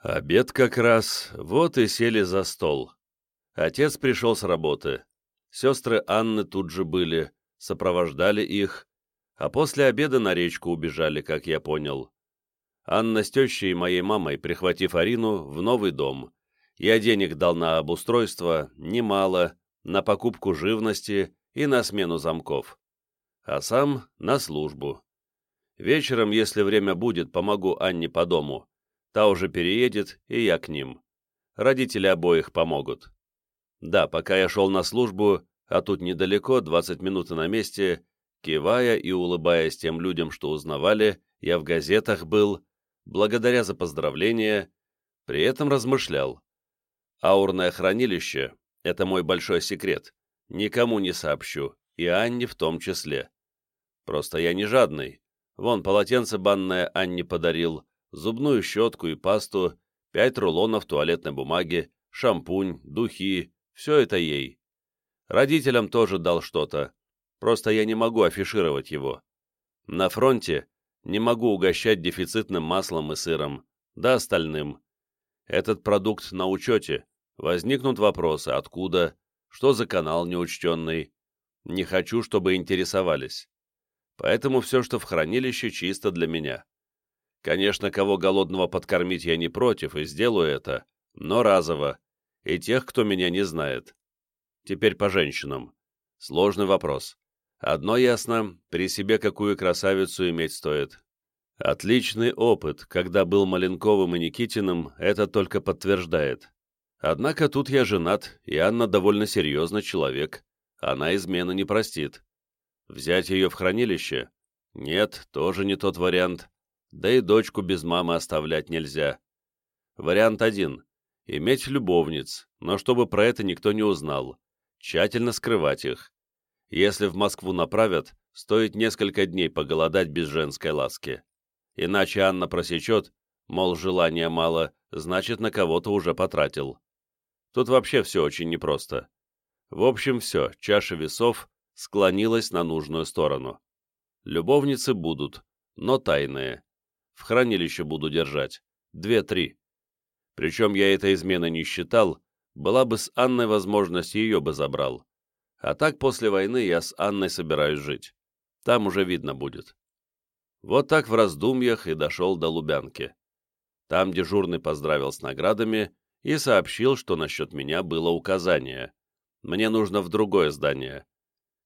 Обед как раз, вот и сели за стол. Отец пришел с работы. Сестры Анны тут же были, сопровождали их, а после обеда на речку убежали, как я понял. Анна с тещей и моей мамой, прихватив Арину, в новый дом. Я денег дал на обустройство, немало, на покупку живности и на смену замков. А сам на службу. Вечером, если время будет, помогу Анне по дому. Та уже переедет, и я к ним. Родители обоих помогут. Да, пока я шел на службу, а тут недалеко, 20 минут на месте, кивая и улыбаясь тем людям, что узнавали, я в газетах был, благодаря за поздравления, при этом размышлял. Аурное хранилище — это мой большой секрет, никому не сообщу, и Анне в том числе. Просто я не жадный. Вон, полотенце банное Анне подарил, зубную щетку и пасту, пять рулонов туалетной бумаги, шампунь, духи, все это ей. Родителям тоже дал что-то, просто я не могу афишировать его. На фронте не могу угощать дефицитным маслом и сыром, да остальным. Этот продукт на учете, возникнут вопросы, откуда, что за канал неучтенный. Не хочу, чтобы интересовались. Поэтому все, что в хранилище, чисто для меня. Конечно, кого голодного подкормить я не против и сделаю это, но разово, и тех, кто меня не знает. Теперь по женщинам. Сложный вопрос. Одно ясно, при себе какую красавицу иметь стоит. Отличный опыт, когда был Маленковым и Никитиным, это только подтверждает. Однако тут я женат, и Анна довольно серьезный человек. Она измены не простит. Взять ее в хранилище? Нет, тоже не тот вариант. Да и дочку без мамы оставлять нельзя. Вариант один. Иметь любовниц, но чтобы про это никто не узнал. Тщательно скрывать их. Если в Москву направят, стоит несколько дней поголодать без женской ласки. Иначе Анна просечет, мол, желания мало, значит, на кого-то уже потратил. Тут вообще все очень непросто. В общем, все, чаша весов склонилась на нужную сторону. Любовницы будут, но тайные. В хранилище буду держать. Две-три. Причем я этой измены не считал, была бы с Анной возможность, ее бы забрал. А так после войны я с Анной собираюсь жить. Там уже видно будет. Вот так в раздумьях и дошел до Лубянки. Там дежурный поздравил с наградами и сообщил, что насчет меня было указание. Мне нужно в другое здание.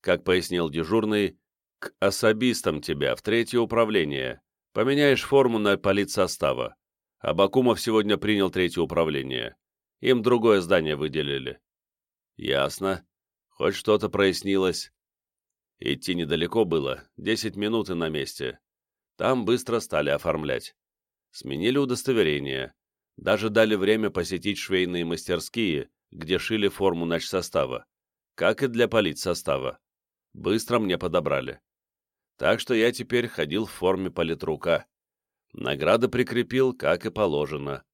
Как пояснил дежурный, к особистам тебя в третье управление. Поменяешь форму на политсостава. Абакумов сегодня принял третье управление. Им другое здание выделили. Ясно. Хоть что-то прояснилось. Идти недалеко было, десять минут и на месте. Там быстро стали оформлять. Сменили удостоверение. Даже дали время посетить швейные мастерские, где шили форму начсостава. Как и для политсостава. Быстро мне подобрали. Так что я теперь ходил в форме политрука. Награды прикрепил, как и положено.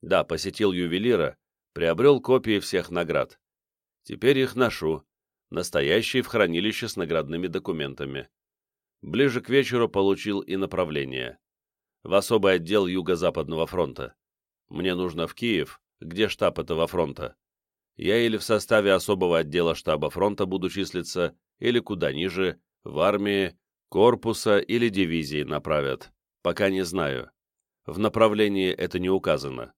Да, посетил ювелира, приобрел копии всех наград. Теперь их ношу, настоящие в хранилище с наградными документами. Ближе к вечеру получил и направление. В особый отдел Юго-Западного фронта. Мне нужно в Киев, где штаб этого фронта. Я или в составе особого отдела штаба фронта буду числиться, или куда ниже, в армии, корпуса или дивизии направят. Пока не знаю. В направлении это не указано.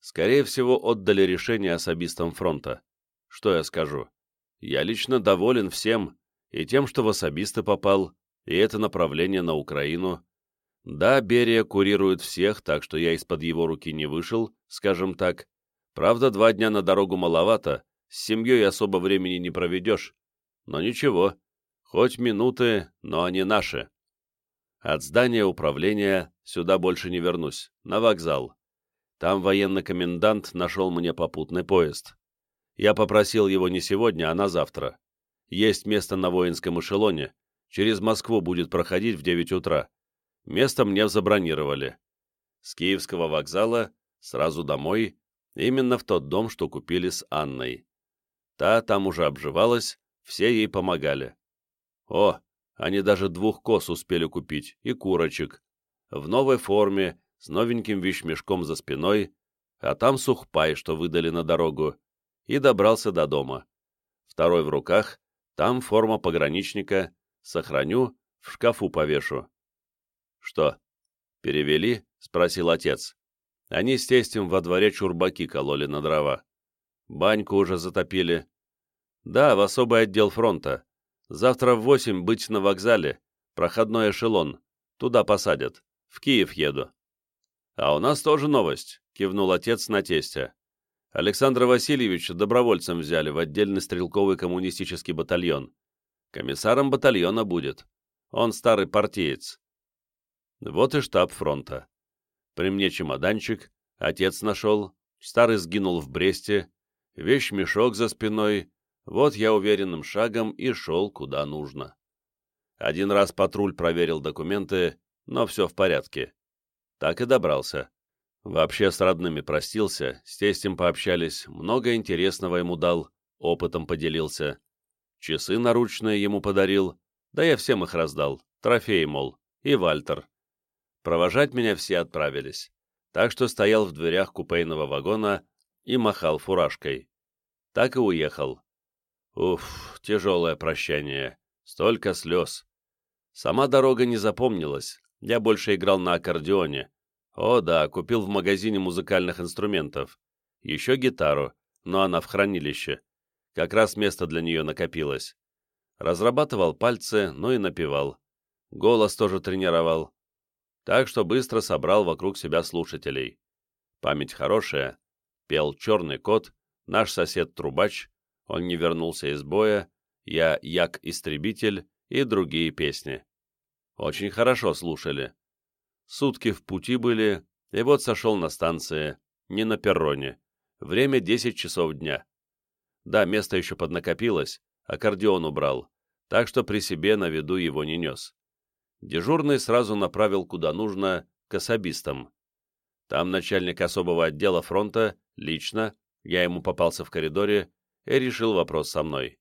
Скорее всего, отдали решение особистам фронта. Что я скажу? Я лично доволен всем, и тем, что в особисты попал, и это направление на Украину. Да, Берия курирует всех, так что я из-под его руки не вышел, скажем так. Правда, два дня на дорогу маловато, с семьей особо времени не проведешь. Но ничего, хоть минуты, но они наши. От здания управления сюда больше не вернусь, на вокзал. Там военный комендант нашел мне попутный поезд. Я попросил его не сегодня, а на завтра. Есть место на воинском эшелоне, через Москву будет проходить в 9 утра. Место мне забронировали. С Киевского вокзала сразу домой, именно в тот дом, что купили с Анной. Та там уже обживалась, все ей помогали. О, они даже двух коз успели купить и курочек. В новой форме, с новеньким вещмешком за спиной, а там сухпай, что выдали на дорогу, и добрался до дома. Второй в руках, там форма пограничника, сохраню, в шкафу повешу. Что, перевели? — спросил отец. Они с тестем во дворе чурбаки кололи на дрова. Баньку уже затопили. Да, в особый отдел фронта. Завтра в восемь быть на вокзале. Проходной эшелон. Туда посадят. В Киев еду. А у нас тоже новость, кивнул отец на тестя. Александра Васильевича добровольцем взяли в отдельный стрелковый коммунистический батальон. Комиссаром батальона будет. Он старый партиец. Вот и штаб фронта. При мне чемоданчик, отец нашел, старый сгинул в Бресте, вещь-мешок за спиной, вот я уверенным шагом и шел куда нужно. Один раз патруль проверил документы, но все в порядке. Так и добрался. Вообще с родными простился, с тестем пообщались, много интересного ему дал, опытом поделился. Часы наручные ему подарил, да я всем их раздал, трофей, мол, и Вальтер. Провожать меня все отправились, так что стоял в дверях купейного вагона и махал фуражкой. Так и уехал. Уф, тяжелое прощание, столько слез. Сама дорога не запомнилась, я больше играл на аккордеоне. О да, купил в магазине музыкальных инструментов. Еще гитару, но она в хранилище. Как раз место для нее накопилось. Разрабатывал пальцы, но и напевал. Голос тоже тренировал так что быстро собрал вокруг себя слушателей. Память хорошая. Пел «Черный кот», наш сосед-трубач, он не вернулся из боя, я Як-истребитель и другие песни. Очень хорошо слушали. Сутки в пути были, и вот сошел на станции, не на перроне. Время 10 часов дня. Да, место еще поднакопилось, аккордеон убрал, так что при себе на виду его не нес дежурный сразу направил куда нужно к особистам. Там начальник особого отдела фронта, лично, я ему попался в коридоре и решил вопрос со мной.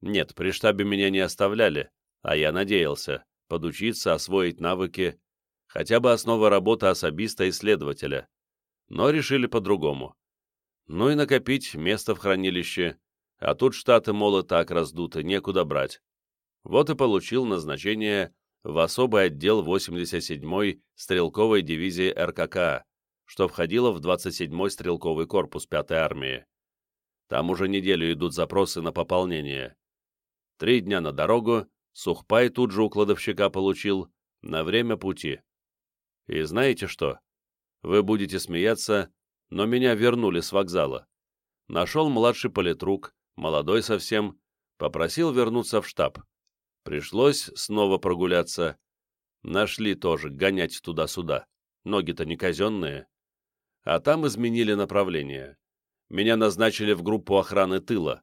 Нет, при штабе меня не оставляли, а я надеялся подучиться, освоить навыки, хотя бы основы работы особиста и следователя. Но решили по-другому. Ну и накопить место в хранилище, а тут штаты, мол, и так раздуты, некуда брать. Вот и получил назначение в особый отдел 87-й стрелковой дивизии РКК, что входило в 27-й стрелковый корпус 5-й армии. Там уже неделю идут запросы на пополнение. Три дня на дорогу, Сухпай тут же у кладовщика получил, на время пути. И знаете что? Вы будете смеяться, но меня вернули с вокзала. Нашел младший политрук, молодой совсем, попросил вернуться в штаб. Пришлось снова прогуляться. Нашли тоже, гонять туда-сюда. Ноги-то не казенные. А там изменили направление. Меня назначили в группу охраны тыла.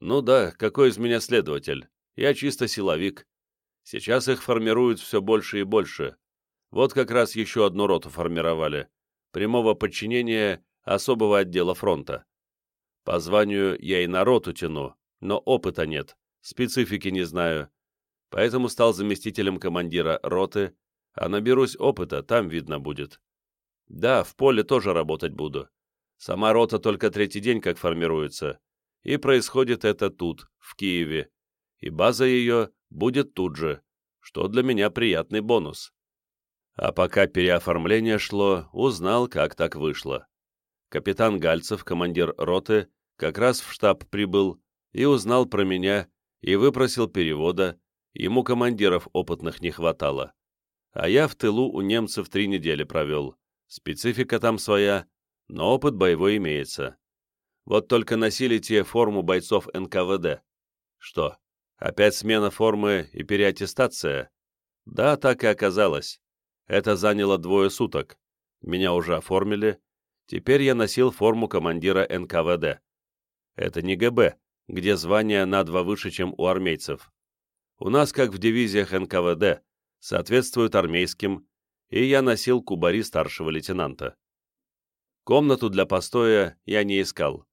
Ну да, какой из меня следователь? Я чисто силовик. Сейчас их формируют все больше и больше. Вот как раз еще одну роту формировали. Прямого подчинения особого отдела фронта. По званию я и на роту тяну, но опыта нет, специфики не знаю, поэтому стал заместителем командира роты, а наберусь опыта, там видно будет. Да, в поле тоже работать буду. Сама рота только третий день как формируется, и происходит это тут, в Киеве, и база ее будет тут же, что для меня приятный бонус. А пока переоформление шло, узнал, как так вышло. Капитан Гальцев, командир роты, как раз в штаб прибыл и узнал про меня и выпросил перевода, ему командиров опытных не хватало. А я в тылу у немцев три недели провел. Специфика там своя, но опыт боевой имеется. Вот только носили те форму бойцов НКВД. Что, опять смена формы и переаттестация? Да, так и оказалось. Это заняло двое суток. Меня уже оформили. Теперь я носил форму командира НКВД. Это не ГБ, где звание на два выше, чем у армейцев у нас, как в дивизиях НКВД, соответствуют армейским, и я носил кубари старшего лейтенанта. Комнату для постоя я не искал.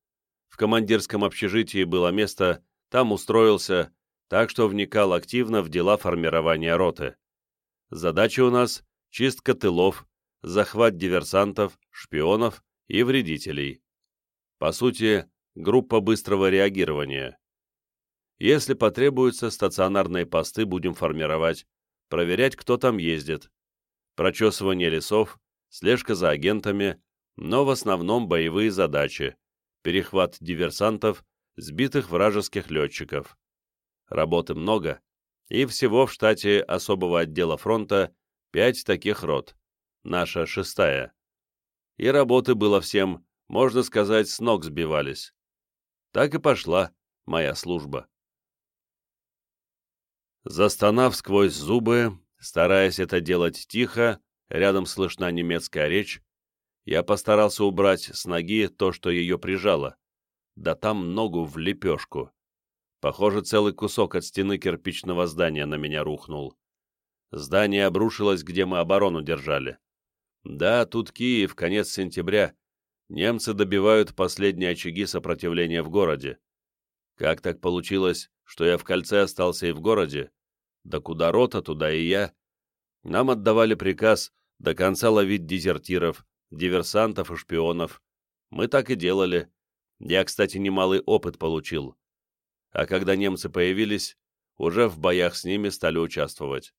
В командирском общежитии было место, там устроился, так что вникал активно в дела формирования роты. Задача у нас — чистка тылов, захват диверсантов, шпионов и вредителей. По сути, группа быстрого реагирования. Если потребуется, стационарные посты будем формировать, проверять, кто там ездит. Прочесывание лесов, слежка за агентами, но в основном боевые задачи, перехват диверсантов, сбитых вражеских летчиков. Работы много, и всего в штате особого отдела фронта пять таких рот, наша шестая. И работы было всем, можно сказать, с ног сбивались. Так и пошла моя служба. Застонав сквозь зубы, стараясь это делать тихо, рядом слышна немецкая речь, я постарался убрать с ноги то, что ее прижало. Да там ногу в лепешку. Похоже, целый кусок от стены кирпичного здания на меня рухнул. Здание обрушилось, где мы оборону держали. Да, тут Киев, конец сентября. Немцы добивают последние очаги сопротивления в городе. Как так получилось, что я в кольце остался и в городе? Да куда рота, туда и я. Нам отдавали приказ до конца ловить дезертиров, диверсантов и шпионов. Мы так и делали. Я, кстати, немалый опыт получил. А когда немцы появились, уже в боях с ними стали участвовать.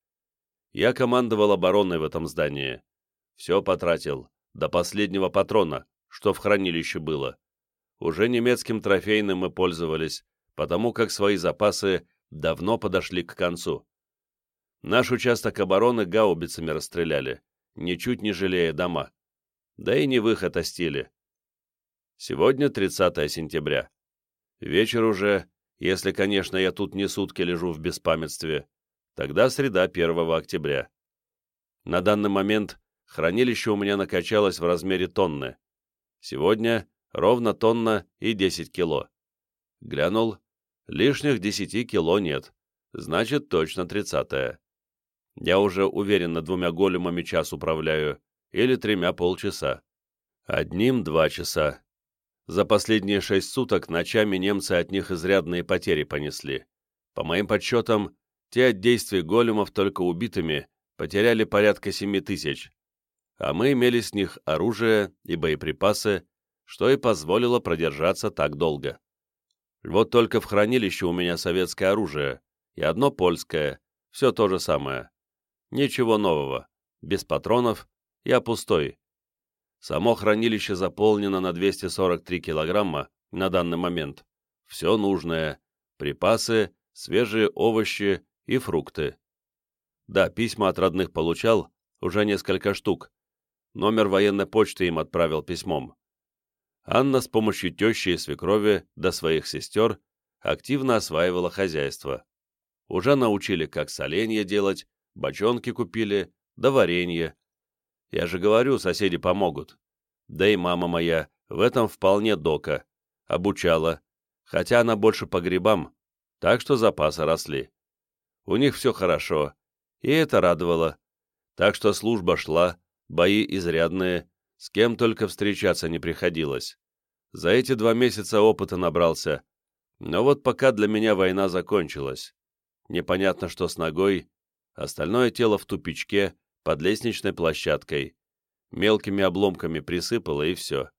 Я командовал обороной в этом здании. Все потратил, до последнего патрона, что в хранилище было. Уже немецким трофейным мы пользовались, потому как свои запасы давно подошли к концу. Наш участок обороны гаубицами расстреляли, ничуть не жалея дома. Да и не в их это стиле. Сегодня 30 сентября. Вечер уже, если, конечно, я тут не сутки лежу в беспамятстве. Тогда среда 1 октября. На данный момент хранилище у меня накачалось в размере тонны. Сегодня ровно тонна и 10 кило. Глянул, лишних 10 кило нет, значит точно 30 -е. Я уже уверенно двумя големами час управляю, или тремя полчаса. Одним два часа. За последние шесть суток ночами немцы от них изрядные потери понесли. По моим подсчетам, те от действий големов только убитыми потеряли порядка семи тысяч, а мы имели с них оружие и боеприпасы, что и позволило продержаться так долго. Вот только в хранилище у меня советское оружие, и одно польское, все то же самое. Ничего нового, без патронов, я пустой. Само хранилище заполнено на 243 килограмма на данный момент. Все нужное, припасы, свежие овощи и фрукты. Да, письма от родных получал, уже несколько штук. Номер военной почты им отправил письмом. Анна с помощью тещи и свекрови до своих сестер активно осваивала хозяйство. Уже научили, как соленье делать, бочонки купили, да варенье. Я же говорю, соседи помогут. Да и мама моя в этом вполне дока. Обучала, хотя она больше по грибам, так что запасы росли. У них все хорошо, и это радовало. Так что служба шла, бои изрядные, с кем только встречаться не приходилось. За эти два месяца опыта набрался. Но вот пока для меня война закончилась. Непонятно, что с ногой, остальное тело в тупичке, под лестничной площадкой. Мелкими обломками присыпало, и все.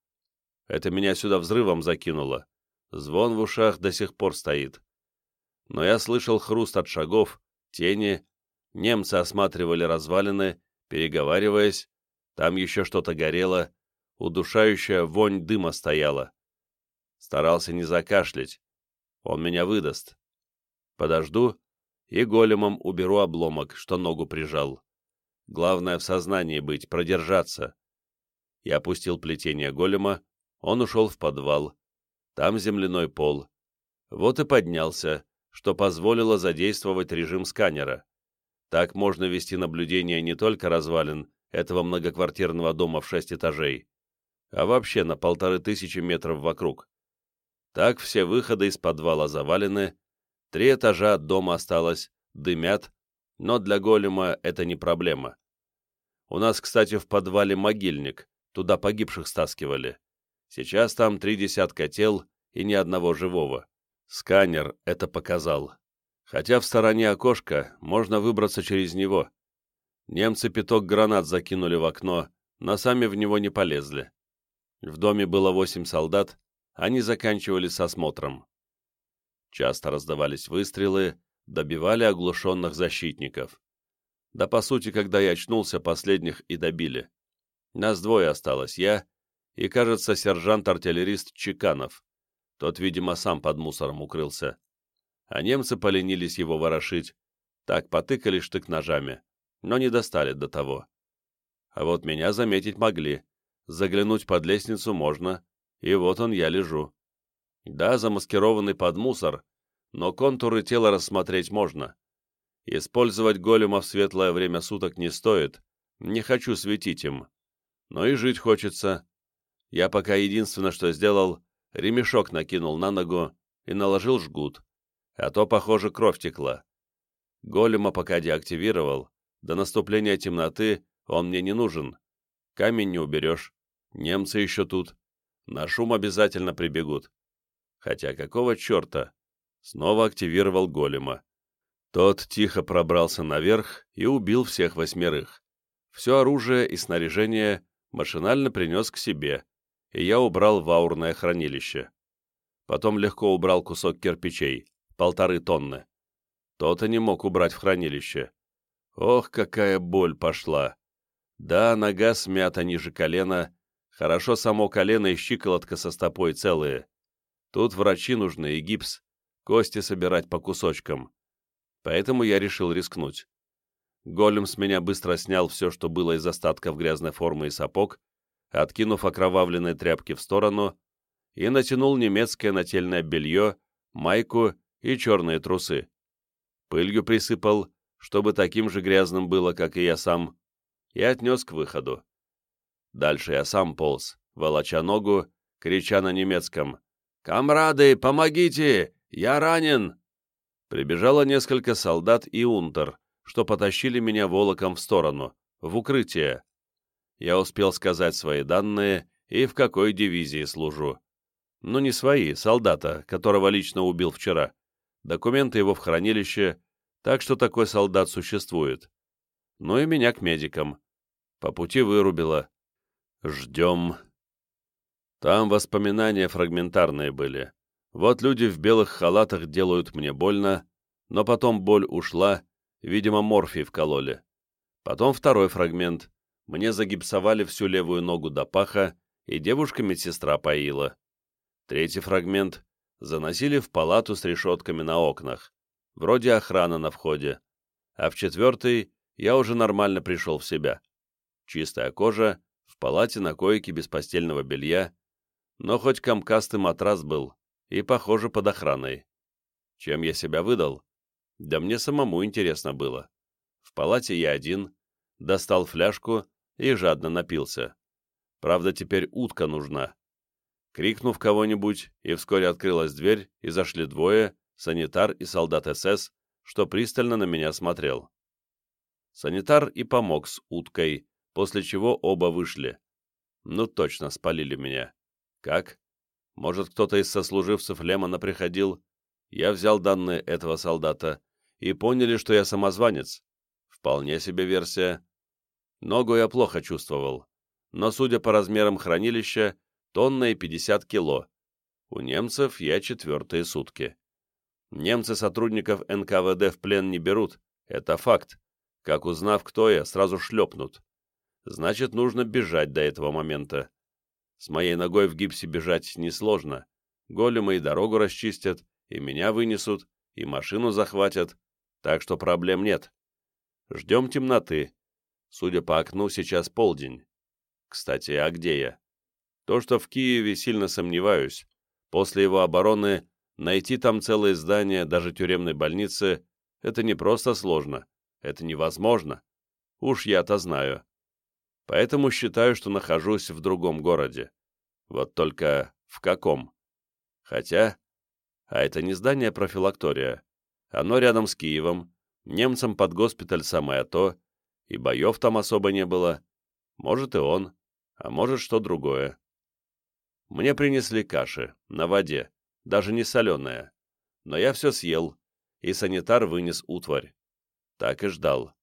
Это меня сюда взрывом закинуло. Звон в ушах до сих пор стоит. Но я слышал хруст от шагов, тени, немцы осматривали развалины, переговариваясь, там еще что-то горело, удушающая вонь дыма стояла. Старался не закашлять. Он меня выдаст. Подожду и големом уберу обломок, что ногу прижал. Главное в сознании быть, продержаться. Я опустил плетение голема, он ушел в подвал. Там земляной пол. Вот и поднялся, что позволило задействовать режим сканера. Так можно вести наблюдение не только развалин, этого многоквартирного дома в шесть этажей, а вообще на полторы тысячи метров вокруг. Так все выходы из подвала завалены, три этажа от дома осталось, дымят, но для голема это не проблема. У нас, кстати, в подвале могильник, туда погибших стаскивали. Сейчас там три десятка тел и ни одного живого. Сканер это показал. Хотя в стороне окошка можно выбраться через него. Немцы пяток гранат закинули в окно, но сами в него не полезли. В доме было восемь солдат, они заканчивали с осмотром. Часто раздавались выстрелы, добивали оглушенных защитников. Да, по сути, когда я очнулся, последних и добили. Нас двое осталось, я и, кажется, сержант-артиллерист Чеканов. Тот, видимо, сам под мусором укрылся. А немцы поленились его ворошить. Так потыкали штык ножами, но не достали до того. А вот меня заметить могли. Заглянуть под лестницу можно, и вот он я лежу. Да, замаскированный под мусор, но контуры тела рассмотреть можно. Использовать голема в светлое время суток не стоит, не хочу светить им. Но и жить хочется. Я пока единственное, что сделал, ремешок накинул на ногу и наложил жгут, а то, похоже, кровь текла. Голема пока деактивировал, до наступления темноты он мне не нужен. Камень не уберешь, немцы еще тут, на шум обязательно прибегут. Хотя какого черта? Снова активировал голема. Тот тихо пробрался наверх и убил всех восьмерых. Все оружие и снаряжение машинально принес к себе, и я убрал в аурное хранилище. Потом легко убрал кусок кирпичей, полторы тонны. То-то не мог убрать в хранилище. Ох, какая боль пошла! Да, нога смята ниже колена, хорошо само колено и щиколотка со стопой целые. Тут врачи нужны и гипс, кости собирать по кусочкам. Поэтому я решил рискнуть. Голем с меня быстро снял все, что было из остатков грязной формы и сапог, откинув окровавленные тряпки в сторону, и натянул немецкое нательное белье, майку и черные трусы. Пылью присыпал, чтобы таким же грязным было, как и я сам, и отнес к выходу. Дальше я сам полз, волоча ногу, крича на немецком «Камрады, помогите! Я ранен!» Прибежало несколько солдат и унтер, что потащили меня волоком в сторону, в укрытие я успел сказать свои данные и в какой дивизии служу. Ну, не свои, солдата, которого лично убил вчера. Документы его в хранилище, так что такой солдат существует. Ну и меня к медикам. По пути вырубило. Ждем. Там воспоминания фрагментарные были. Вот люди в белых халатах делают мне больно, но потом боль ушла, видимо, морфий вкололи. Потом второй фрагмент мне загипсовали всю левую ногу до паха, и девушка-медсестра поила. Третий фрагмент заносили в палату с решетками на окнах, вроде охрана на входе. А в четвертый я уже нормально пришел в себя. Чистая кожа, в палате на койке без постельного белья, но хоть комкастый матрас был, и, похоже, под охраной. Чем я себя выдал? Да мне самому интересно было. В палате я один, достал фляжку и жадно напился. Правда, теперь утка нужна. Крикнув кого-нибудь, и вскоре открылась дверь, и зашли двое, санитар и солдат СС, что пристально на меня смотрел. Санитар и помог с уткой, после чего оба вышли. Ну, точно спалили меня. Как? Может, кто-то из сослуживцев Лемона приходил? Я взял данные этого солдата, и поняли, что я самозванец. Вполне себе версия. Ногу я плохо чувствовал, но, судя по размерам хранилища, тонна и 50 кило. У немцев я четвертые сутки. Немцы сотрудников НКВД в плен не берут, это факт. Как узнав, кто я, сразу шлепнут. Значит, нужно бежать до этого момента. С моей ногой в гипсе бежать несложно. Големы и дорогу расчистят, и меня вынесут, и машину захватят, так что проблем нет. Ждем темноты, Судя по окну, сейчас полдень. Кстати, а где я? То, что в Киеве, сильно сомневаюсь. После его обороны найти там целое здание, даже тюремной больницы, это не просто сложно, это невозможно. Уж я-то знаю. Поэтому считаю, что нахожусь в другом городе. Вот только в каком? Хотя... А это не здание профилактория. Оно рядом с Киевом, немцам под госпиталь самое то, и боев там особо не было. Может и он, а может что другое. Мне принесли каши, на воде, даже не соленая. Но я все съел, и санитар вынес утварь. Так и ждал.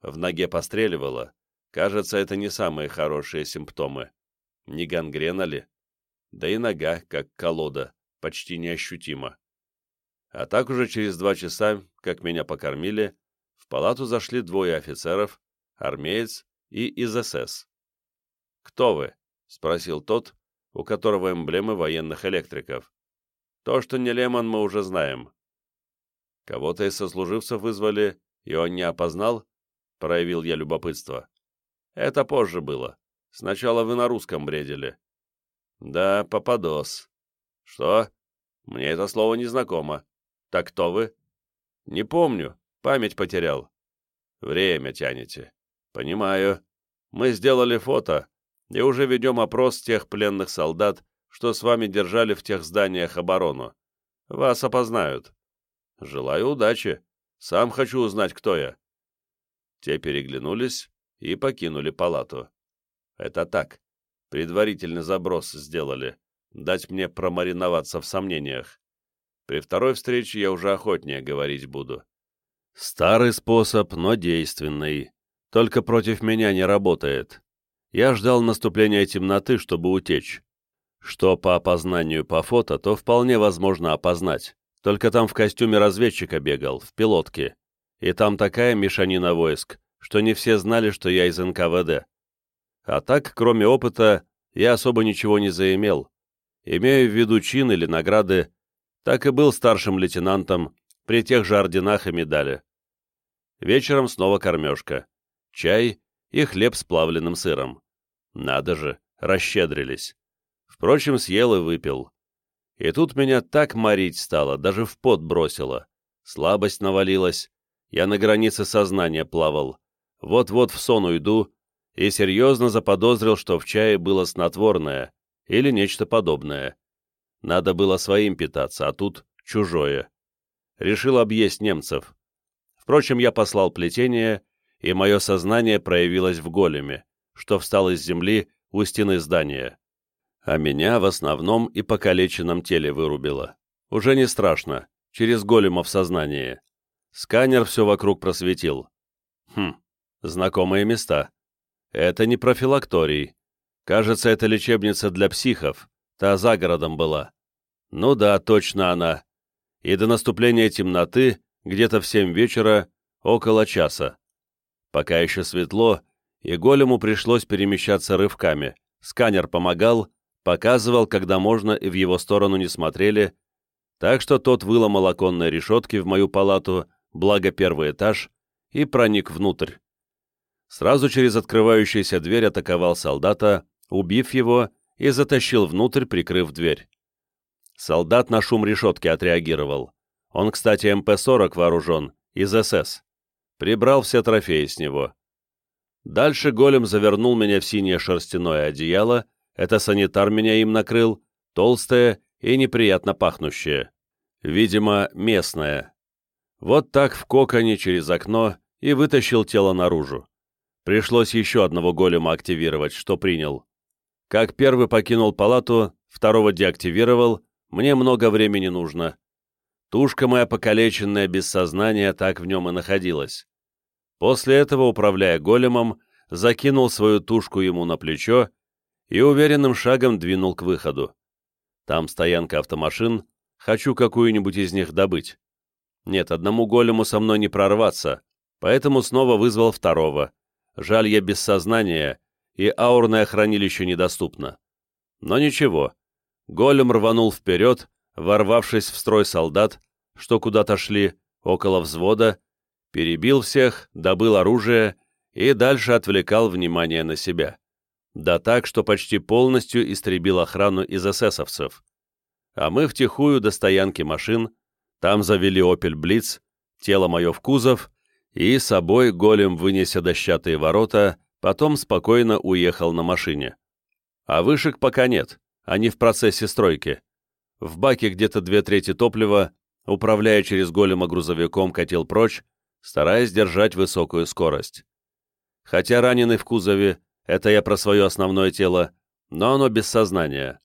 В ноге постреливало. Кажется, это не самые хорошие симптомы. Не гангрена ли? Да и нога, как колода, почти неощутима. А так уже через два часа, как меня покормили, в палату зашли двое офицеров, армеец и из СС. «Кто вы?» — спросил тот, у которого эмблемы военных электриков. «То, что не Лемон, мы уже знаем». «Кого-то из сослуживцев вызвали, и он не опознал?» — проявил я любопытство. «Это позже было. Сначала вы на русском бредили». «Да, попадос». «Что? Мне это слово не знакомо. Так кто вы?» «Не помню. Память потерял». «Время тянете». «Понимаю. Мы сделали фото, и уже ведем опрос тех пленных солдат, что с вами держали в тех зданиях оборону. Вас опознают. Желаю удачи. Сам хочу узнать, кто я». Те переглянулись и покинули палату. Это так. Предварительный заброс сделали. Дать мне промариноваться в сомнениях. При второй встрече я уже охотнее говорить буду. Старый способ, но действенный. Только против меня не работает я ждал наступления темноты, чтобы утечь. Что по опознанию по фото, то вполне возможно опознать. Только там в костюме разведчика бегал, в пилотке. И там такая мешанина войск, что не все знали, что я из НКВД. А так, кроме опыта, я особо ничего не заимел. Имея в виду чин или награды, так и был старшим лейтенантом при тех же орденах и медали. Вечером снова кормежка. Чай и хлеб с плавленным сыром. Надо же, расщедрились. Впрочем, съел и выпил. И тут меня так морить стало, даже в пот бросило. Слабость навалилась. Я на границе сознания плавал. Вот-вот в сон уйду, и серьезно заподозрил, что в чае было снотворное или нечто подобное. Надо было своим питаться, а тут чужое. Решил объесть немцев. Впрочем, я послал плетение и мое сознание проявилось в големе, что встал из земли у стены здания. А меня в основном и покалеченном теле вырубило. Уже не страшно, через голема в сознание. Сканер все вокруг просветил. Хм, знакомые места. Это не профилакторий. Кажется, это лечебница для психов. Та за городом была. Ну да, точно она. И до наступления темноты, где-то в семь вечера, около часа. Пока еще светло, и голему пришлось перемещаться рывками. Сканер помогал, показывал, когда можно, и в его сторону не смотрели, так что тот выломал оконные решетки в мою палату, благо первый этаж, и проник внутрь. Сразу через открывающуюся дверь атаковал солдата, убив его и затащил внутрь, прикрыв дверь. Солдат на шум решетки отреагировал. Он, кстати, МП-40 вооружен, из СС. Прибрал все трофеи с него. Дальше голем завернул меня в синее шерстяное одеяло, это санитар меня им накрыл, толстое и неприятно пахнущее. Видимо, местное. Вот так в коконе через окно и вытащил тело наружу. Пришлось еще одного голема активировать, что принял. Как первый покинул палату, второго деактивировал, мне много времени нужно. Тушка моя покалеченная без сознания так в нем и находилась. После этого, управляя големом, закинул свою тушку ему на плечо и уверенным шагом двинул к выходу. Там стоянка автомашин, хочу какую-нибудь из них добыть. Нет, одному голему со мной не прорваться, поэтому снова вызвал второго. Жаль, я без сознания, и аурное хранилище недоступно. Но ничего. Голем рванул вперед, ворвавшись в строй солдат, что куда-то шли, около взвода, перебил всех, добыл оружие и дальше отвлекал внимание на себя. Да так, что почти полностью истребил охрану из эсэсовцев. А мы втихую до стоянки машин, там завели «Опель Блиц», тело мое в кузов, и собой голем, вынеся дощатые ворота, потом спокойно уехал на машине. А вышек пока нет, они в процессе стройки. В баке где-то две трети топлива, управляя через голема грузовиком, катил прочь, стараясь держать высокую скорость. Хотя раненый в кузове, это я про свое основное тело, но оно без сознания.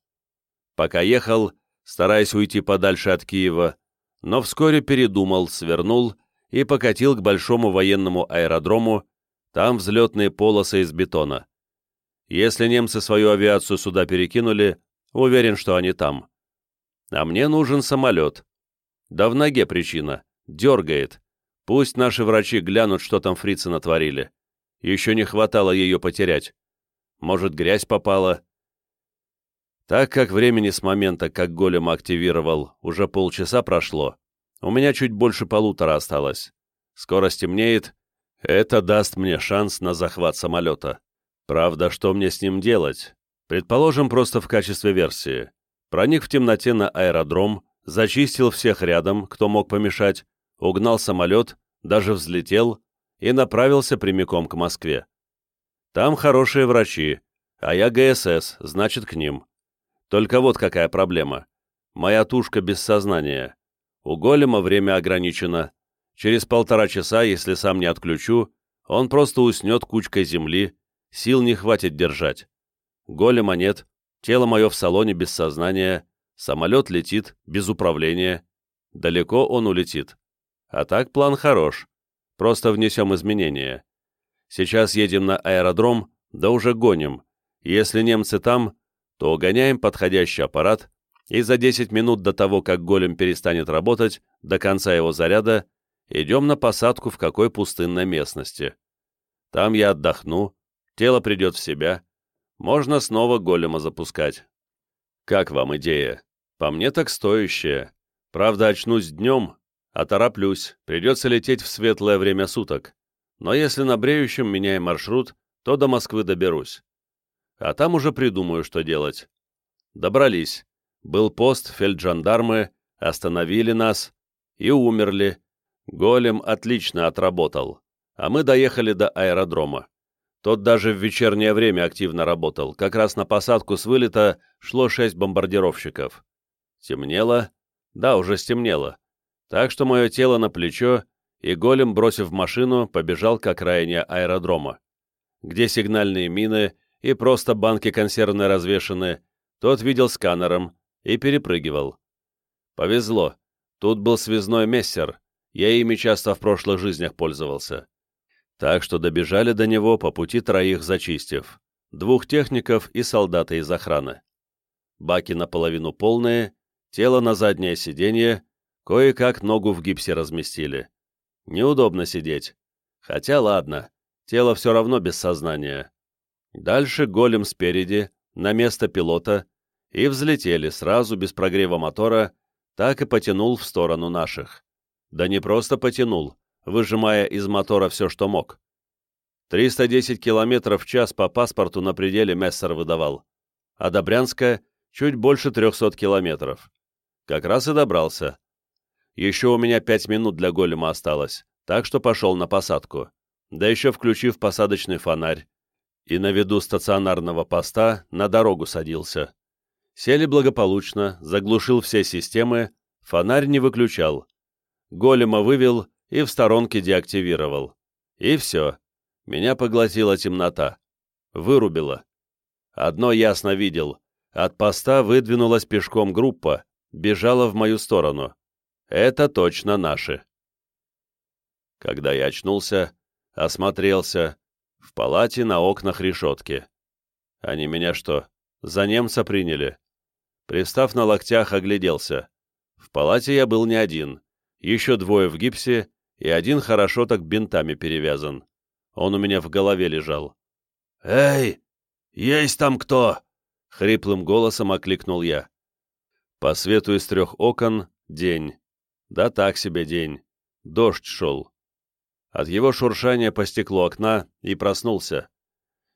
Пока ехал, стараясь уйти подальше от Киева, но вскоре передумал, свернул и покатил к большому военному аэродрому, там взлетные полосы из бетона. Если немцы свою авиацию сюда перекинули, уверен, что они там. А мне нужен самолет. Да в ноге причина. Дергает. Пусть наши врачи глянут, что там фрицы натворили. Еще не хватало ее потерять. Может, грязь попала? Так как времени с момента, как голем активировал, уже полчаса прошло, у меня чуть больше полутора осталось. Скоро стемнеет. Это даст мне шанс на захват самолета. Правда, что мне с ним делать? Предположим, просто в качестве версии. Проник в темноте на аэродром, зачистил всех рядом, кто мог помешать, угнал самолет, даже взлетел и направился прямиком к Москве. Там хорошие врачи, а я ГСС, значит, к ним. Только вот какая проблема. Моя тушка без сознания. У голема время ограничено. Через полтора часа, если сам не отключу, он просто уснет кучкой земли, сил не хватит держать. Голема нет, тело мое в салоне без сознания, самолет летит, без управления. Далеко он улетит. А так план хорош. Просто внесем изменения. Сейчас едем на аэродром, да уже гоним. Если немцы там, то угоняем подходящий аппарат, и за 10 минут до того, как голем перестанет работать, до конца его заряда, идем на посадку в какой пустынной местности. Там я отдохну, тело придет в себя, можно снова голема запускать. Как вам идея? По мне так стоящая. Правда, очнусь днем, Отороплюсь, придется лететь в светлое время суток. Но если на бреющем меняем маршрут, то до Москвы доберусь. А там уже придумаю, что делать. Добрались. Был пост, фельджандармы, остановили нас и умерли. Голем отлично отработал. А мы доехали до аэродрома. Тот даже в вечернее время активно работал. Как раз на посадку с вылета шло шесть бомбардировщиков. Темнело? Да, уже стемнело. Так что мое тело на плечо, и голем, бросив машину, побежал к окраине аэродрома. Где сигнальные мины и просто банки консервные развешаны, тот видел сканером и перепрыгивал. Повезло. Тут был связной мессер, я ими часто в прошлых жизнях пользовался. Так что добежали до него по пути троих зачистив. Двух техников и солдата из охраны. Баки наполовину полные, тело на заднее сиденье, Кое-как ногу в гипсе разместили. Неудобно сидеть. Хотя ладно, тело все равно без сознания. Дальше голем спереди, на место пилота, и взлетели сразу без прогрева мотора, так и потянул в сторону наших. Да не просто потянул, выжимая из мотора все, что мог. 310 км в час по паспорту на пределе Мессер выдавал, а до Брянска чуть больше 300 километров. Как раз и добрался. Еще у меня пять минут для голема осталось, так что пошел на посадку. Да еще включив посадочный фонарь. И на виду стационарного поста на дорогу садился. Сели благополучно, заглушил все системы, фонарь не выключал. Голема вывел и в сторонке деактивировал. И все. Меня поглотила темнота. Вырубила. Одно ясно видел. От поста выдвинулась пешком группа, бежала в мою сторону. Это точно наши. Когда я очнулся, осмотрелся, в палате на окнах решетки. Они меня что, за немца приняли? Пристав на локтях, огляделся. В палате я был не один. Еще двое в гипсе, и один хорошо так бинтами перевязан. Он у меня в голове лежал. «Эй, есть там кто?» — хриплым голосом окликнул я. По свету из трех окон — день. Да так себе день. Дождь шел. От его шуршания по стеклу окна и проснулся.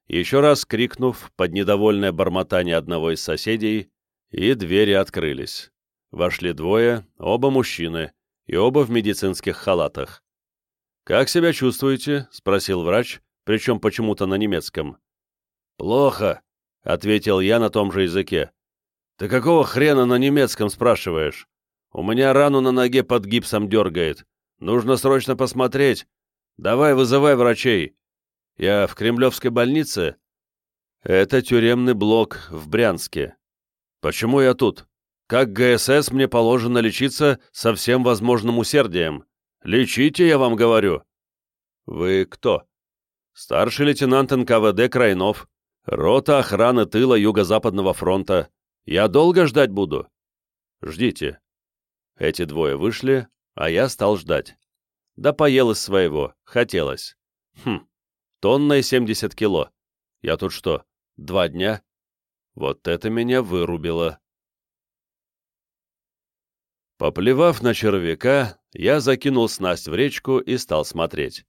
Еще раз крикнув под недовольное бормотание одного из соседей, и двери открылись. Вошли двое, оба мужчины, и оба в медицинских халатах. «Как себя чувствуете?» — спросил врач, причем почему-то на немецком. «Плохо», — ответил я на том же языке. «Ты какого хрена на немецком спрашиваешь?» У меня рану на ноге под гипсом дергает. Нужно срочно посмотреть. Давай, вызывай врачей. Я в Кремлевской больнице? Это тюремный блок в Брянске. Почему я тут? Как ГСС мне положено лечиться со всем возможным усердием. Лечите, я вам говорю. Вы кто? Старший лейтенант НКВД Крайнов. Рота охраны тыла Юго-Западного фронта. Я долго ждать буду? Ждите. Эти двое вышли, а я стал ждать. Да поел из своего, хотелось. Хм, тонна и 70 кило. Я тут что, два дня? Вот это меня вырубило. Поплевав на червяка, я закинул снасть в речку и стал смотреть.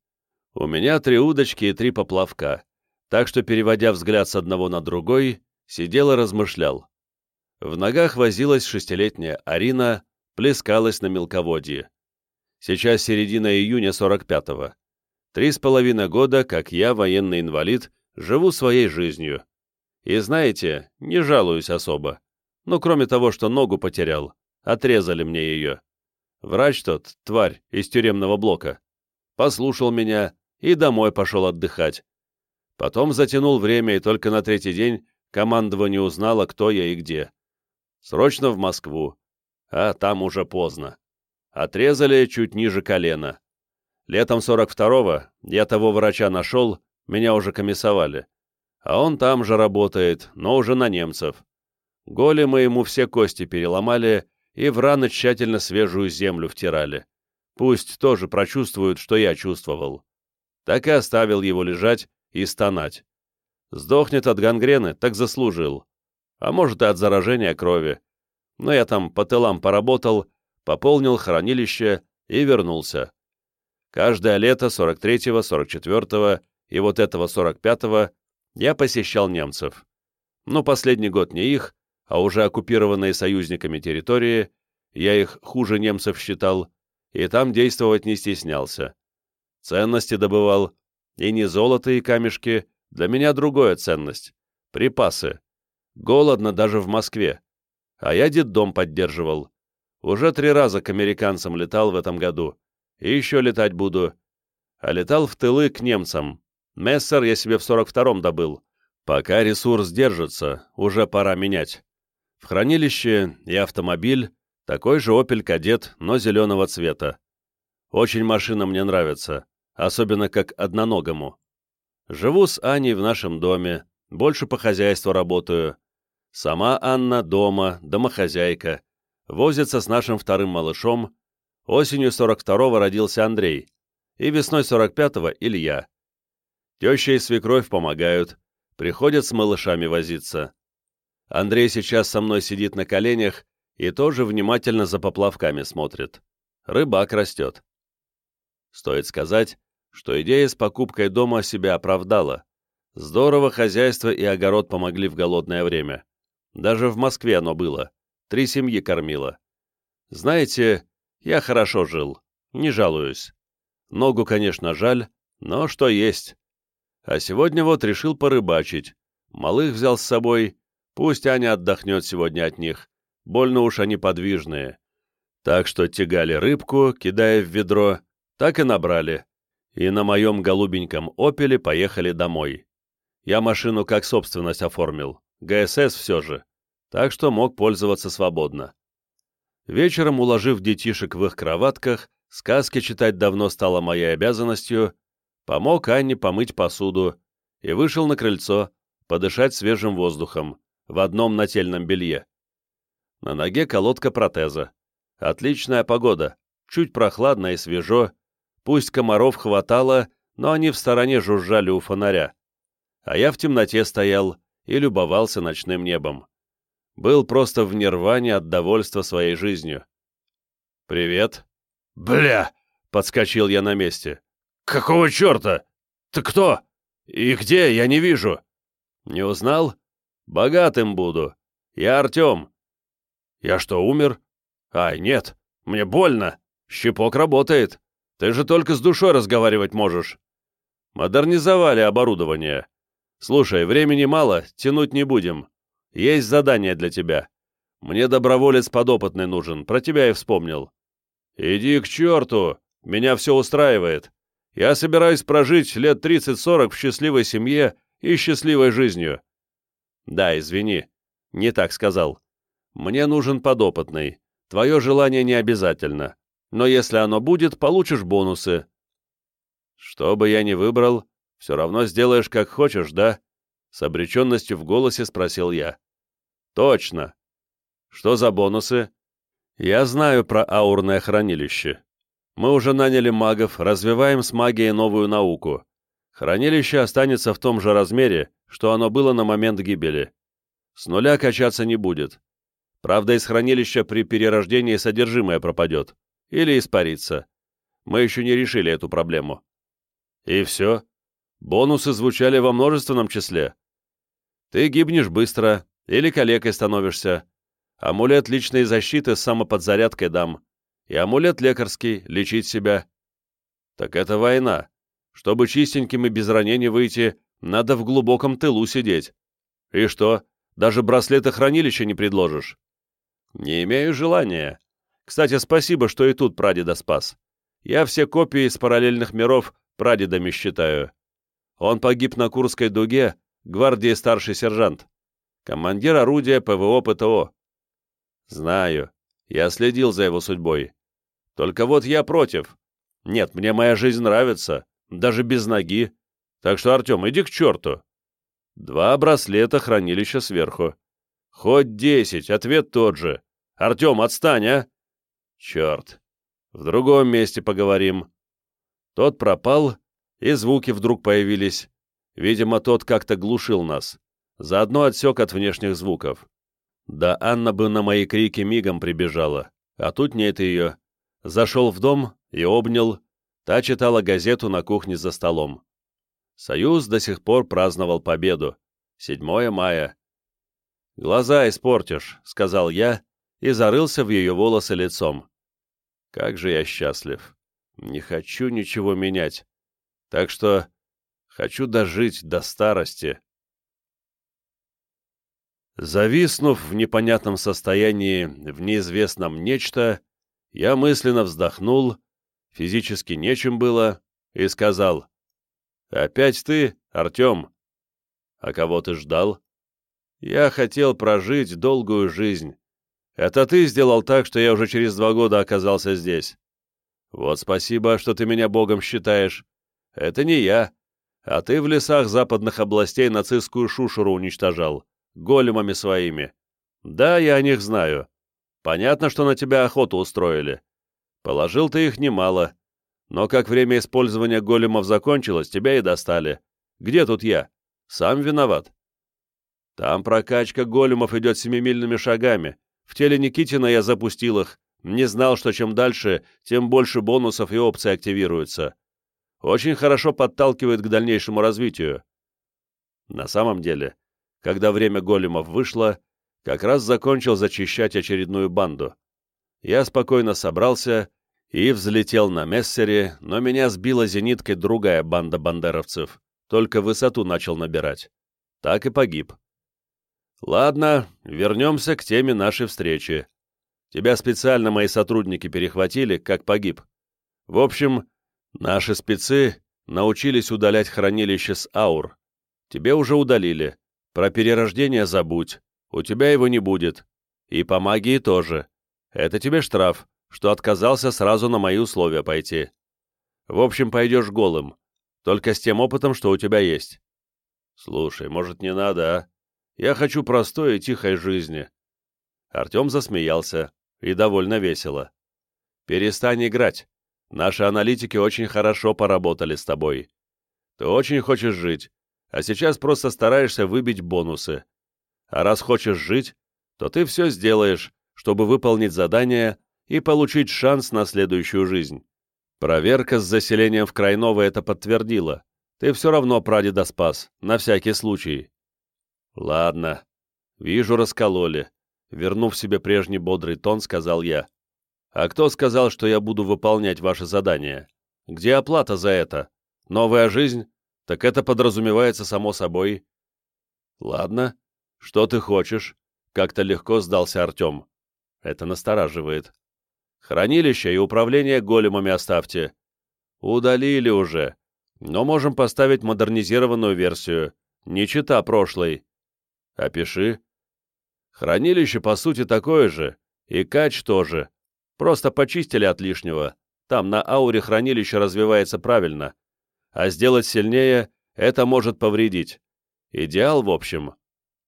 У меня три удочки и три поплавка так что, переводя взгляд с одного на другой, сидел и размышлял. В ногах возилась шестилетняя Арина, плескалась на мелководье. Сейчас середина июня 45-го. Три с половиной года, как я, военный инвалид, живу своей жизнью. И знаете, не жалуюсь особо. Ну, кроме того, что ногу потерял. Отрезали мне ее. Врач тот, тварь, из тюремного блока. Послушал меня и домой пошел отдыхать. Потом затянул время, и только на третий день командование узнало, кто я и где. Срочно в Москву. А там уже поздно. Отрезали чуть ниже колена. Летом 42-го я того врача нашел, меня уже комиссовали. А он там же работает, но уже на немцев. Голи мы ему все кости переломали и в раны тщательно свежую землю втирали. Пусть тоже прочувствуют, что я чувствовал. Так и оставил его лежать, и стонать. Сдохнет от гангрены, так заслужил. А может и от заражения крови. Но я там по тылам поработал, пополнил хранилище и вернулся. Каждое лето 43-го, 44-го и вот этого 45-го я посещал немцев. Но последний год не их, а уже оккупированные союзниками территории, я их хуже немцев считал, и там действовать не стеснялся. Ценности добывал, и не золото и камешки, для меня другая ценность. Припасы. Голодно даже в Москве. А я дом поддерживал. Уже три раза к американцам летал в этом году. И еще летать буду. А летал в тылы к немцам. Мессер я себе в 42-м добыл. Пока ресурс держится, уже пора менять. В хранилище и автомобиль, такой же Opel Кадет, но зеленого цвета. Очень машина мне нравится особенно как одноногому. Живу с Аней в нашем доме, больше по хозяйству работаю. Сама Анна дома, домохозяйка, возится с нашим вторым малышом. Осенью 42-го родился Андрей, и весной 45-го Илья. Теща и свекровь помогают, приходят с малышами возиться. Андрей сейчас со мной сидит на коленях и тоже внимательно за поплавками смотрит. Рыбак растет. Стоит сказать, что идея с покупкой дома себя оправдала. Здорово хозяйство и огород помогли в голодное время. Даже в Москве оно было. Три семьи кормило. Знаете, я хорошо жил, не жалуюсь. Ногу, конечно, жаль, но что есть. А сегодня вот решил порыбачить. Малых взял с собой, пусть Аня отдохнет сегодня от них. Больно уж они подвижные. Так что тягали рыбку, кидая в ведро, так и набрали и на моем голубеньком «Опеле» поехали домой. Я машину как собственность оформил, ГСС все же, так что мог пользоваться свободно. Вечером, уложив детишек в их кроватках, сказки читать давно стало моей обязанностью, помог Анне помыть посуду и вышел на крыльцо подышать свежим воздухом в одном нательном белье. На ноге колодка протеза. Отличная погода, чуть прохладно и свежо, Пусть комаров хватало, но они в стороне жужжали у фонаря. А я в темноте стоял и любовался ночным небом. Был просто в нирване от довольства своей жизнью. «Привет». «Бля!» — подскочил я на месте. «Какого черта? Ты кто? И где? Я не вижу». «Не узнал? Богатым буду. Я Артем». «Я что, умер?» «Ай, нет, мне больно. Щипок работает. Ты же только с душой разговаривать можешь. Модернизовали оборудование. Слушай, времени мало, тянуть не будем. Есть задание для тебя. Мне доброволец подопытный нужен, про тебя и вспомнил. Иди к черту, меня все устраивает. Я собираюсь прожить лет 30-40 в счастливой семье и счастливой жизнью. Да, извини, не так сказал. Мне нужен подопытный. Твое желание не обязательно но если оно будет, получишь бонусы. Что бы я ни выбрал, все равно сделаешь как хочешь, да? С обреченностью в голосе спросил я. Точно. Что за бонусы? Я знаю про аурное хранилище. Мы уже наняли магов, развиваем с магией новую науку. Хранилище останется в том же размере, что оно было на момент гибели. С нуля качаться не будет. Правда, из хранилища при перерождении содержимое пропадет. Или испарится. Мы еще не решили эту проблему. И все. Бонусы звучали во множественном числе. Ты гибнешь быстро, или калекой становишься. Амулет личной защиты с самоподзарядкой дам. И амулет лекарский, лечить себя. Так это война. Чтобы чистеньким и без ранений выйти, надо в глубоком тылу сидеть. И что, даже браслеты хранилища не предложишь? Не имею желания. Кстати, спасибо, что и тут прадеда спас. Я все копии из параллельных миров прадедами считаю. Он погиб на Курской дуге, гвардии старший сержант. Командир орудия ПВО ПТО. Знаю. Я следил за его судьбой. Только вот я против. Нет, мне моя жизнь нравится даже без ноги. Так что, Артем, иди к черту. Два браслета хранилища сверху. Хоть десять, ответ тот же. Артем, отстань, а? Черт. В другом месте поговорим. Тот пропал, и звуки вдруг появились. Видимо, тот как-то глушил нас. Заодно отсек от внешних звуков. Да Анна бы на мои крики мигом прибежала. А тут нет ее. Зашел в дом и обнял, Та читала газету на кухне за столом. Союз до сих пор праздновал победу. 7 мая. «Глаза испортишь», — сказал я и зарылся в ее волосы лицом. «Как же я счастлив. Не хочу ничего менять. Так что хочу дожить до старости». Зависнув в непонятном состоянии, в неизвестном нечто, я мысленно вздохнул физически нечем было, и сказал, «Опять ты, Артем?» «А кого ты ждал?» «Я хотел прожить долгую жизнь. Это ты сделал так, что я уже через два года оказался здесь. Вот спасибо, что ты меня богом считаешь. Это не я, а ты в лесах западных областей нацистскую шушеру уничтожал, големами своими. Да, я о них знаю. Понятно, что на тебя охоту устроили. Положил ты их немало. Но как время использования големов закончилось, тебя и достали. Где тут я? Сам виноват. Там прокачка големов идет семимильными шагами. В теле Никитина я запустил их. Не знал, что чем дальше, тем больше бонусов и опций активируются. Очень хорошо подталкивает к дальнейшему развитию. На самом деле, когда время големов вышло, как раз закончил зачищать очередную банду. Я спокойно собрался и взлетел на Мессере, но меня сбила зениткой другая банда бандеровцев, только высоту начал набирать. Так и погиб. Ладно, вернемся к теме нашей встречи. Тебя специально мои сотрудники перехватили, как погиб. В общем, наши спецы научились удалять хранилище с аур. Тебе уже удалили. Про перерождение забудь. У тебя его не будет. И по магии тоже. Это тебе штраф что отказался сразу на мои условия пойти. В общем, пойдешь голым, только с тем опытом, что у тебя есть. Слушай, может, не надо, а? Я хочу простой и тихой жизни. Артем засмеялся, и довольно весело. Перестань играть. Наши аналитики очень хорошо поработали с тобой. Ты очень хочешь жить, а сейчас просто стараешься выбить бонусы. А раз хочешь жить, то ты все сделаешь, чтобы выполнить задание и получить шанс на следующую жизнь. Проверка с заселением в Крайново это подтвердила. Ты все равно прадеда спас, на всякий случай. Ладно. Вижу, раскололи. Вернув себе прежний бодрый тон, сказал я. А кто сказал, что я буду выполнять ваше задание? Где оплата за это? Новая жизнь? Так это подразумевается само собой. Ладно. Что ты хочешь? Как-то легко сдался Артем. Это настораживает. Хранилище и управление големами оставьте. Удалили уже. Но можем поставить модернизированную версию. Не чита прошлой. Опиши. Хранилище, по сути, такое же. И кач тоже. Просто почистили от лишнего. Там на ауре хранилище развивается правильно. А сделать сильнее — это может повредить. Идеал, в общем.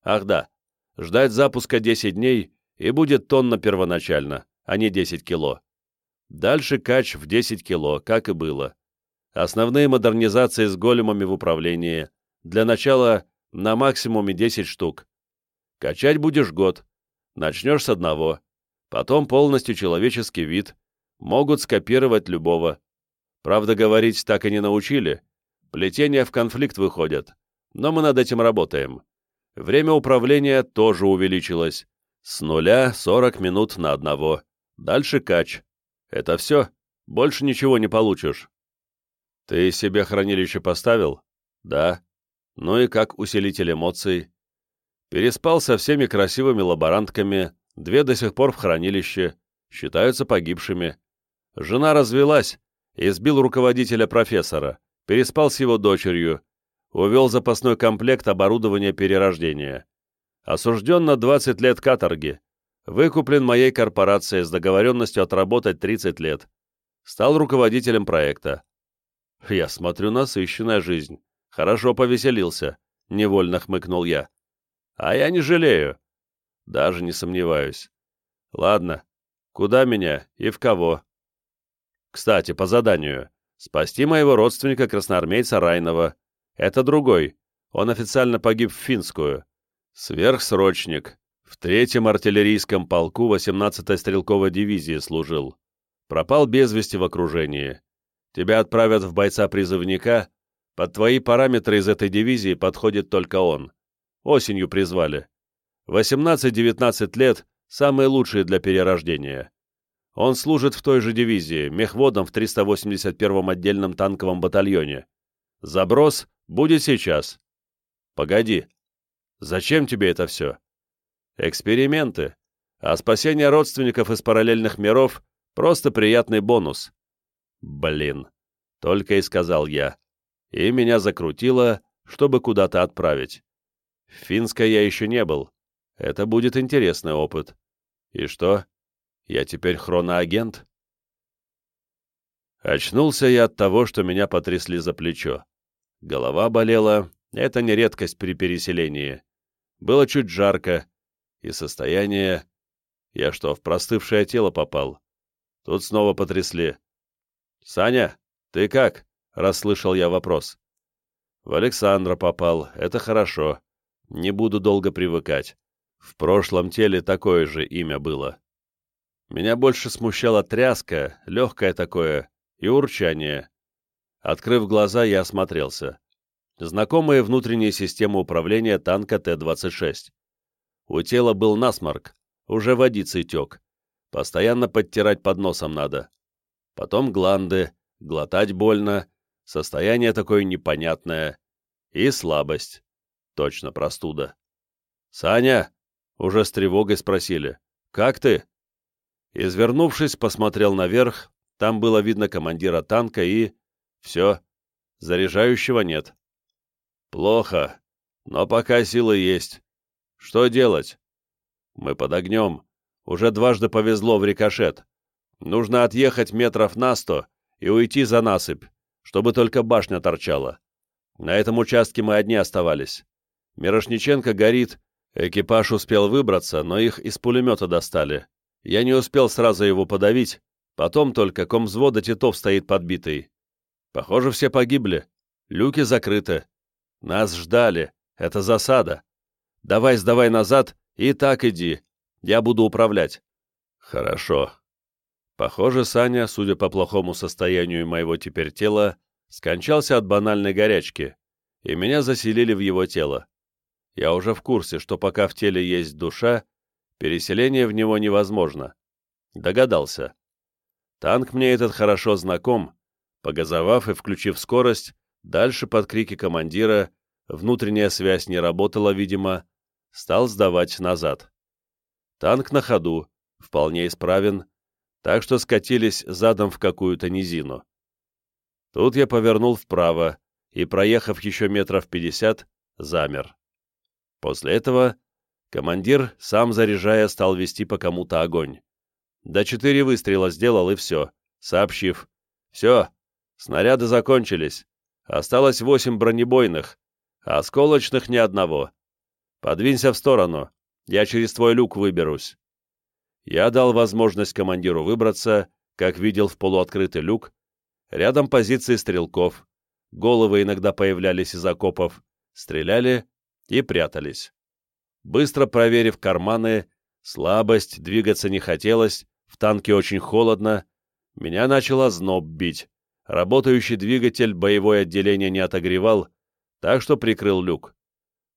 Ах да, ждать запуска 10 дней, и будет тонна первоначально, а не 10 кило. Дальше кач в 10 кило, как и было. Основные модернизации с големами в управлении. Для начала на максимуме 10 штук. Качать будешь год. Начнешь с одного. Потом полностью человеческий вид. Могут скопировать любого. Правда, говорить так и не научили. Плетения в конфликт выходят. Но мы над этим работаем. Время управления тоже увеличилось. С нуля 40 минут на одного. Дальше кач. Это все. Больше ничего не получишь. Ты себе хранилище поставил? Да. Ну и как усилитель эмоций? Переспал со всеми красивыми лаборантками, две до сих пор в хранилище, считаются погибшими. Жена развелась, избил руководителя профессора, переспал с его дочерью, увел запасной комплект оборудования перерождения. Осужден на 20 лет каторги, выкуплен моей корпорацией с договоренностью отработать 30 лет. Стал руководителем проекта. Я смотрю, насыщенная жизнь. Хорошо повеселился, невольно хмыкнул я. А я не жалею. Даже не сомневаюсь. Ладно, куда меня и в кого? Кстати, по заданию. Спасти моего родственника красноармейца Райнова. Это другой. Он официально погиб в Финскую. Сверхсрочник. В третьем артиллерийском полку 18-й стрелковой дивизии служил. Пропал без вести в окружении. Тебя отправят в бойца-призывника. Под твои параметры из этой дивизии подходит только он. Осенью призвали. 18-19 лет – самые лучшие для перерождения. Он служит в той же дивизии, мехводом в 381-м отдельном танковом батальоне. Заброс будет сейчас. Погоди. Зачем тебе это все? Эксперименты. А спасение родственников из параллельных миров – просто приятный бонус. Блин, только и сказал я. И меня закрутило, чтобы куда-то отправить. В Финской я еще не был. Это будет интересный опыт. И что? Я теперь хроноагент? Очнулся я от того, что меня потрясли за плечо. Голова болела, это не редкость при переселении. Было чуть жарко, и состояние... Я что, в простывшее тело попал? Тут снова потрясли. «Саня, ты как?» — расслышал я вопрос. «В Александра попал, это хорошо. Не буду долго привыкать. В прошлом теле такое же имя было. Меня больше смущала тряска, легкое такое, и урчание. Открыв глаза, я осмотрелся. Знакомые внутренние системы управления танка Т-26. У тела был насморк, уже водицей тек. Постоянно подтирать под носом надо потом гланды, глотать больно, состояние такое непонятное и слабость. Точно простуда. «Саня!» — уже с тревогой спросили. «Как ты?» Извернувшись, посмотрел наверх, там было видно командира танка и... Все, заряжающего нет. Плохо, но пока силы есть. Что делать? Мы под огнем. Уже дважды повезло в рикошет. Нужно отъехать метров на сто и уйти за насыпь, чтобы только башня торчала. На этом участке мы одни оставались. Мирошниченко горит, экипаж успел выбраться, но их из пулемета достали. Я не успел сразу его подавить, потом только комвзвода Титов стоит подбитый. Похоже, все погибли. Люки закрыты. Нас ждали. Это засада. Давай сдавай назад и так иди. Я буду управлять. Хорошо. Похоже, Саня, судя по плохому состоянию моего теперь тела, скончался от банальной горячки, и меня заселили в его тело. Я уже в курсе, что пока в теле есть душа, переселение в него невозможно. Догадался. Танк мне этот хорошо знаком. Погазовав и включив скорость, дальше под крики командира, внутренняя связь не работала, видимо, стал сдавать назад. Танк на ходу, вполне исправен, так что скатились задом в какую-то низину. Тут я повернул вправо и, проехав еще метров пятьдесят, замер. После этого командир, сам заряжая, стал вести по кому-то огонь. До четыре выстрела сделал и все, сообщив. «Все, снаряды закончились. Осталось восемь бронебойных. Осколочных ни одного. Подвинься в сторону, я через твой люк выберусь. Я дал возможность командиру выбраться, как видел в полуоткрытый люк. Рядом позиции стрелков. Головы иногда появлялись из окопов. Стреляли и прятались. Быстро проверив карманы, слабость, двигаться не хотелось, в танке очень холодно, меня начало зноб бить. Работающий двигатель боевое отделение не отогревал, так что прикрыл люк.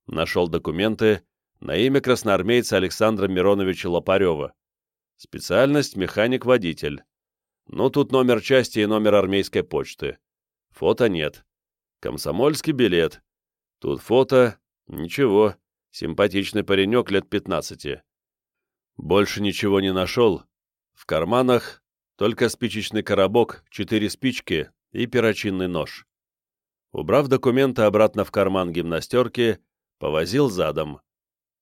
Нашел документы на имя красноармейца Александра Мироновича Лопарева. Специальность механик-водитель. Ну, тут номер части и номер армейской почты. Фото нет. Комсомольский билет. Тут фото. Ничего. Симпатичный паренек лет 15. Больше ничего не нашел. В карманах только спичечный коробок, четыре спички и перочинный нож. Убрав документы обратно в карман гимнастерки, повозил задом.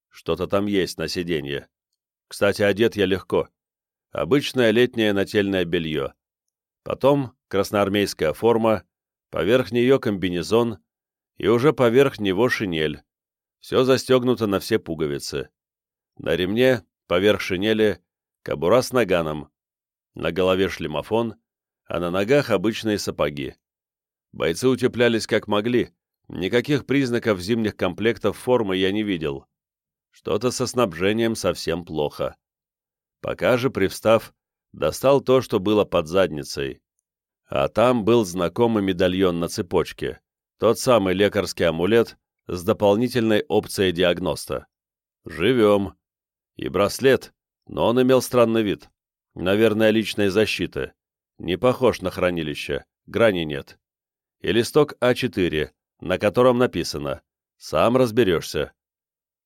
Что-то там есть на сиденье. Кстати, одет я легко. Обычное летнее нательное белье. Потом красноармейская форма, поверх нее комбинезон и уже поверх него шинель. Все застегнуто на все пуговицы. На ремне, поверх шинели, кобура с наганом. На голове шлемофон, а на ногах обычные сапоги. Бойцы утеплялись как могли, никаких признаков зимних комплектов формы я не видел. Что-то со снабжением совсем плохо. Пока же, привстав, достал то, что было под задницей. А там был знакомый медальон на цепочке, тот самый лекарский амулет с дополнительной опцией диагноста. Живем. И браслет, но он имел странный вид. Наверное, личной защиты. Не похож на хранилище, грани нет. И листок А4, на котором написано «Сам разберешься».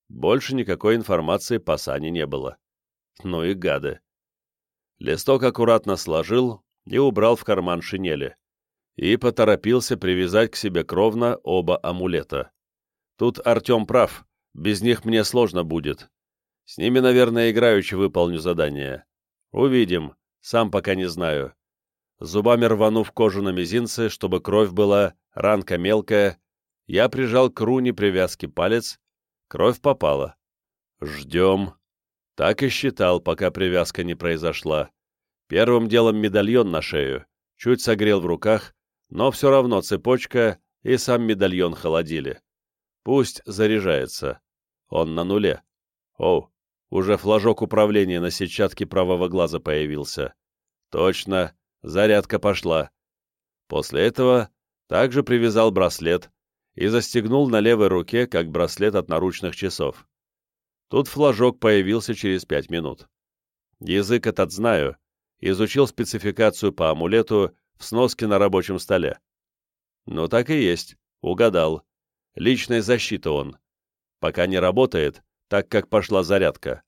Больше никакой информации по Сане не было. Ну и гады. Листок аккуратно сложил и убрал в карман шинели. И поторопился привязать к себе кровно оба амулета. Тут Артем прав, без них мне сложно будет. С ними, наверное, играючи выполню задание. Увидим, сам пока не знаю. Зубами рванув кожу на мизинце, чтобы кровь была, ранка мелкая, я прижал к руне привязки палец, кровь попала. Ждем. Так и считал, пока привязка не произошла. Первым делом медальон на шею, чуть согрел в руках, но все равно цепочка и сам медальон холодили. Пусть заряжается. Он на нуле. О, уже флажок управления на сетчатке правого глаза появился. Точно, зарядка пошла. После этого также привязал браслет и застегнул на левой руке, как браслет от наручных часов. Тут флажок появился через пять минут. Язык этот знаю, изучил спецификацию по амулету в сноске на рабочем столе. Ну так и есть, угадал. Личная защита он. Пока не работает, так как пошла зарядка.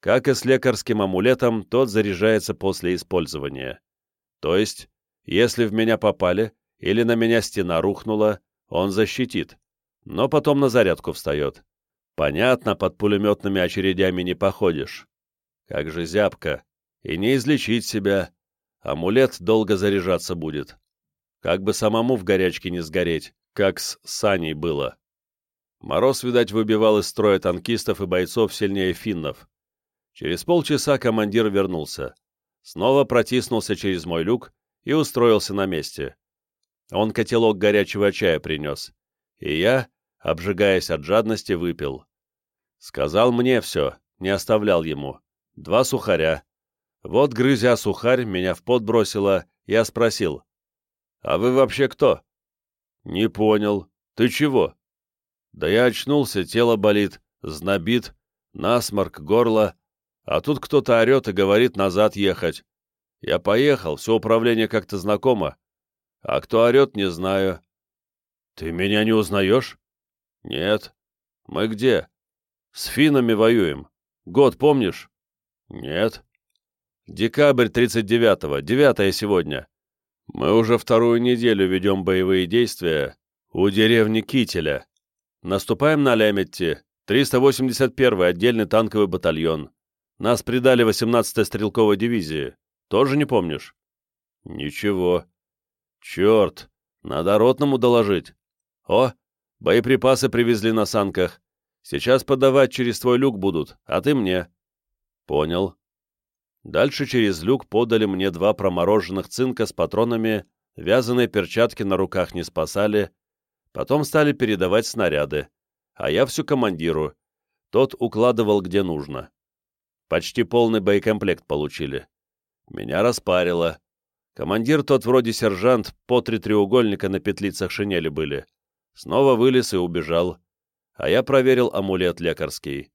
Как и с лекарским амулетом, тот заряжается после использования. То есть, если в меня попали или на меня стена рухнула, он защитит, но потом на зарядку встает. Понятно, под пулеметными очередями не походишь. Как же зябко. И не излечить себя. Амулет долго заряжаться будет. Как бы самому в горячке не сгореть, как с Саней было. Мороз, видать, выбивал из строя танкистов и бойцов сильнее финнов. Через полчаса командир вернулся. Снова протиснулся через мой люк и устроился на месте. Он котелок горячего чая принес. И я, обжигаясь от жадности, выпил. Сказал мне все, не оставлял ему. Два сухаря. Вот, грызя сухарь, меня в пот бросило, я спросил. «А вы вообще кто?» «Не понял. Ты чего?» «Да я очнулся, тело болит, знобит, насморк, горло, а тут кто-то орет и говорит назад ехать. Я поехал, все управление как-то знакомо. А кто орет, не знаю. Ты меня не узнаешь? Нет. Мы где? С финнами воюем. Год помнишь? Нет. Декабрь 39-го, 9 сегодня. Мы уже вторую неделю ведем боевые действия у деревни Кителя. Наступаем на Леметти, 381-й отдельный танковый батальон. Нас предали 18-й стрелковой дивизии. Тоже не помнишь? Ничего. Черт, надо ротному доложить. О, Боеприпасы привезли на санках. Сейчас подавать через твой люк будут, а ты мне». «Понял». Дальше через люк подали мне два промороженных цинка с патронами, вязаные перчатки на руках не спасали, потом стали передавать снаряды, а я всю командиру. Тот укладывал где нужно. Почти полный боекомплект получили. Меня распарило. Командир тот вроде сержант, по три треугольника на петлицах шинели были. Снова вылез и убежал. А я проверил амулет лекарский.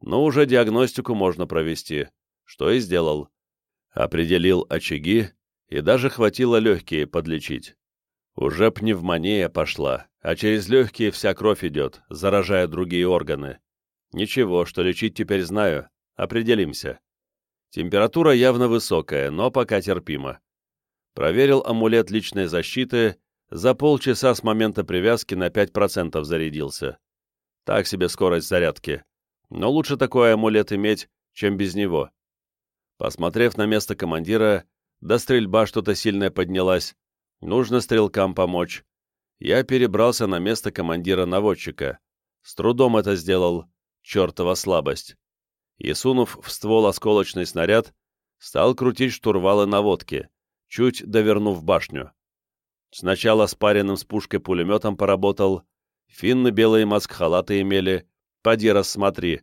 Ну, уже диагностику можно провести, что и сделал. Определил очаги, и даже хватило легкие подлечить. Уже пневмония пошла, а через легкие вся кровь идет, заражая другие органы. Ничего, что лечить теперь знаю, определимся. Температура явно высокая, но пока терпимо. Проверил амулет личной защиты, за полчаса с момента привязки на 5% зарядился. Так себе скорость зарядки. Но лучше такой амулет иметь, чем без него. Посмотрев на место командира, до стрельба что-то сильное поднялась. Нужно стрелкам помочь. Я перебрался на место командира-наводчика. С трудом это сделал. Чертова слабость и, сунув в ствол осколочный снаряд, стал крутить штурвалы наводки, чуть довернув башню. Сначала спаренным с пушкой пулеметом поработал, финны белые маск-халаты имели, поди рассмотри.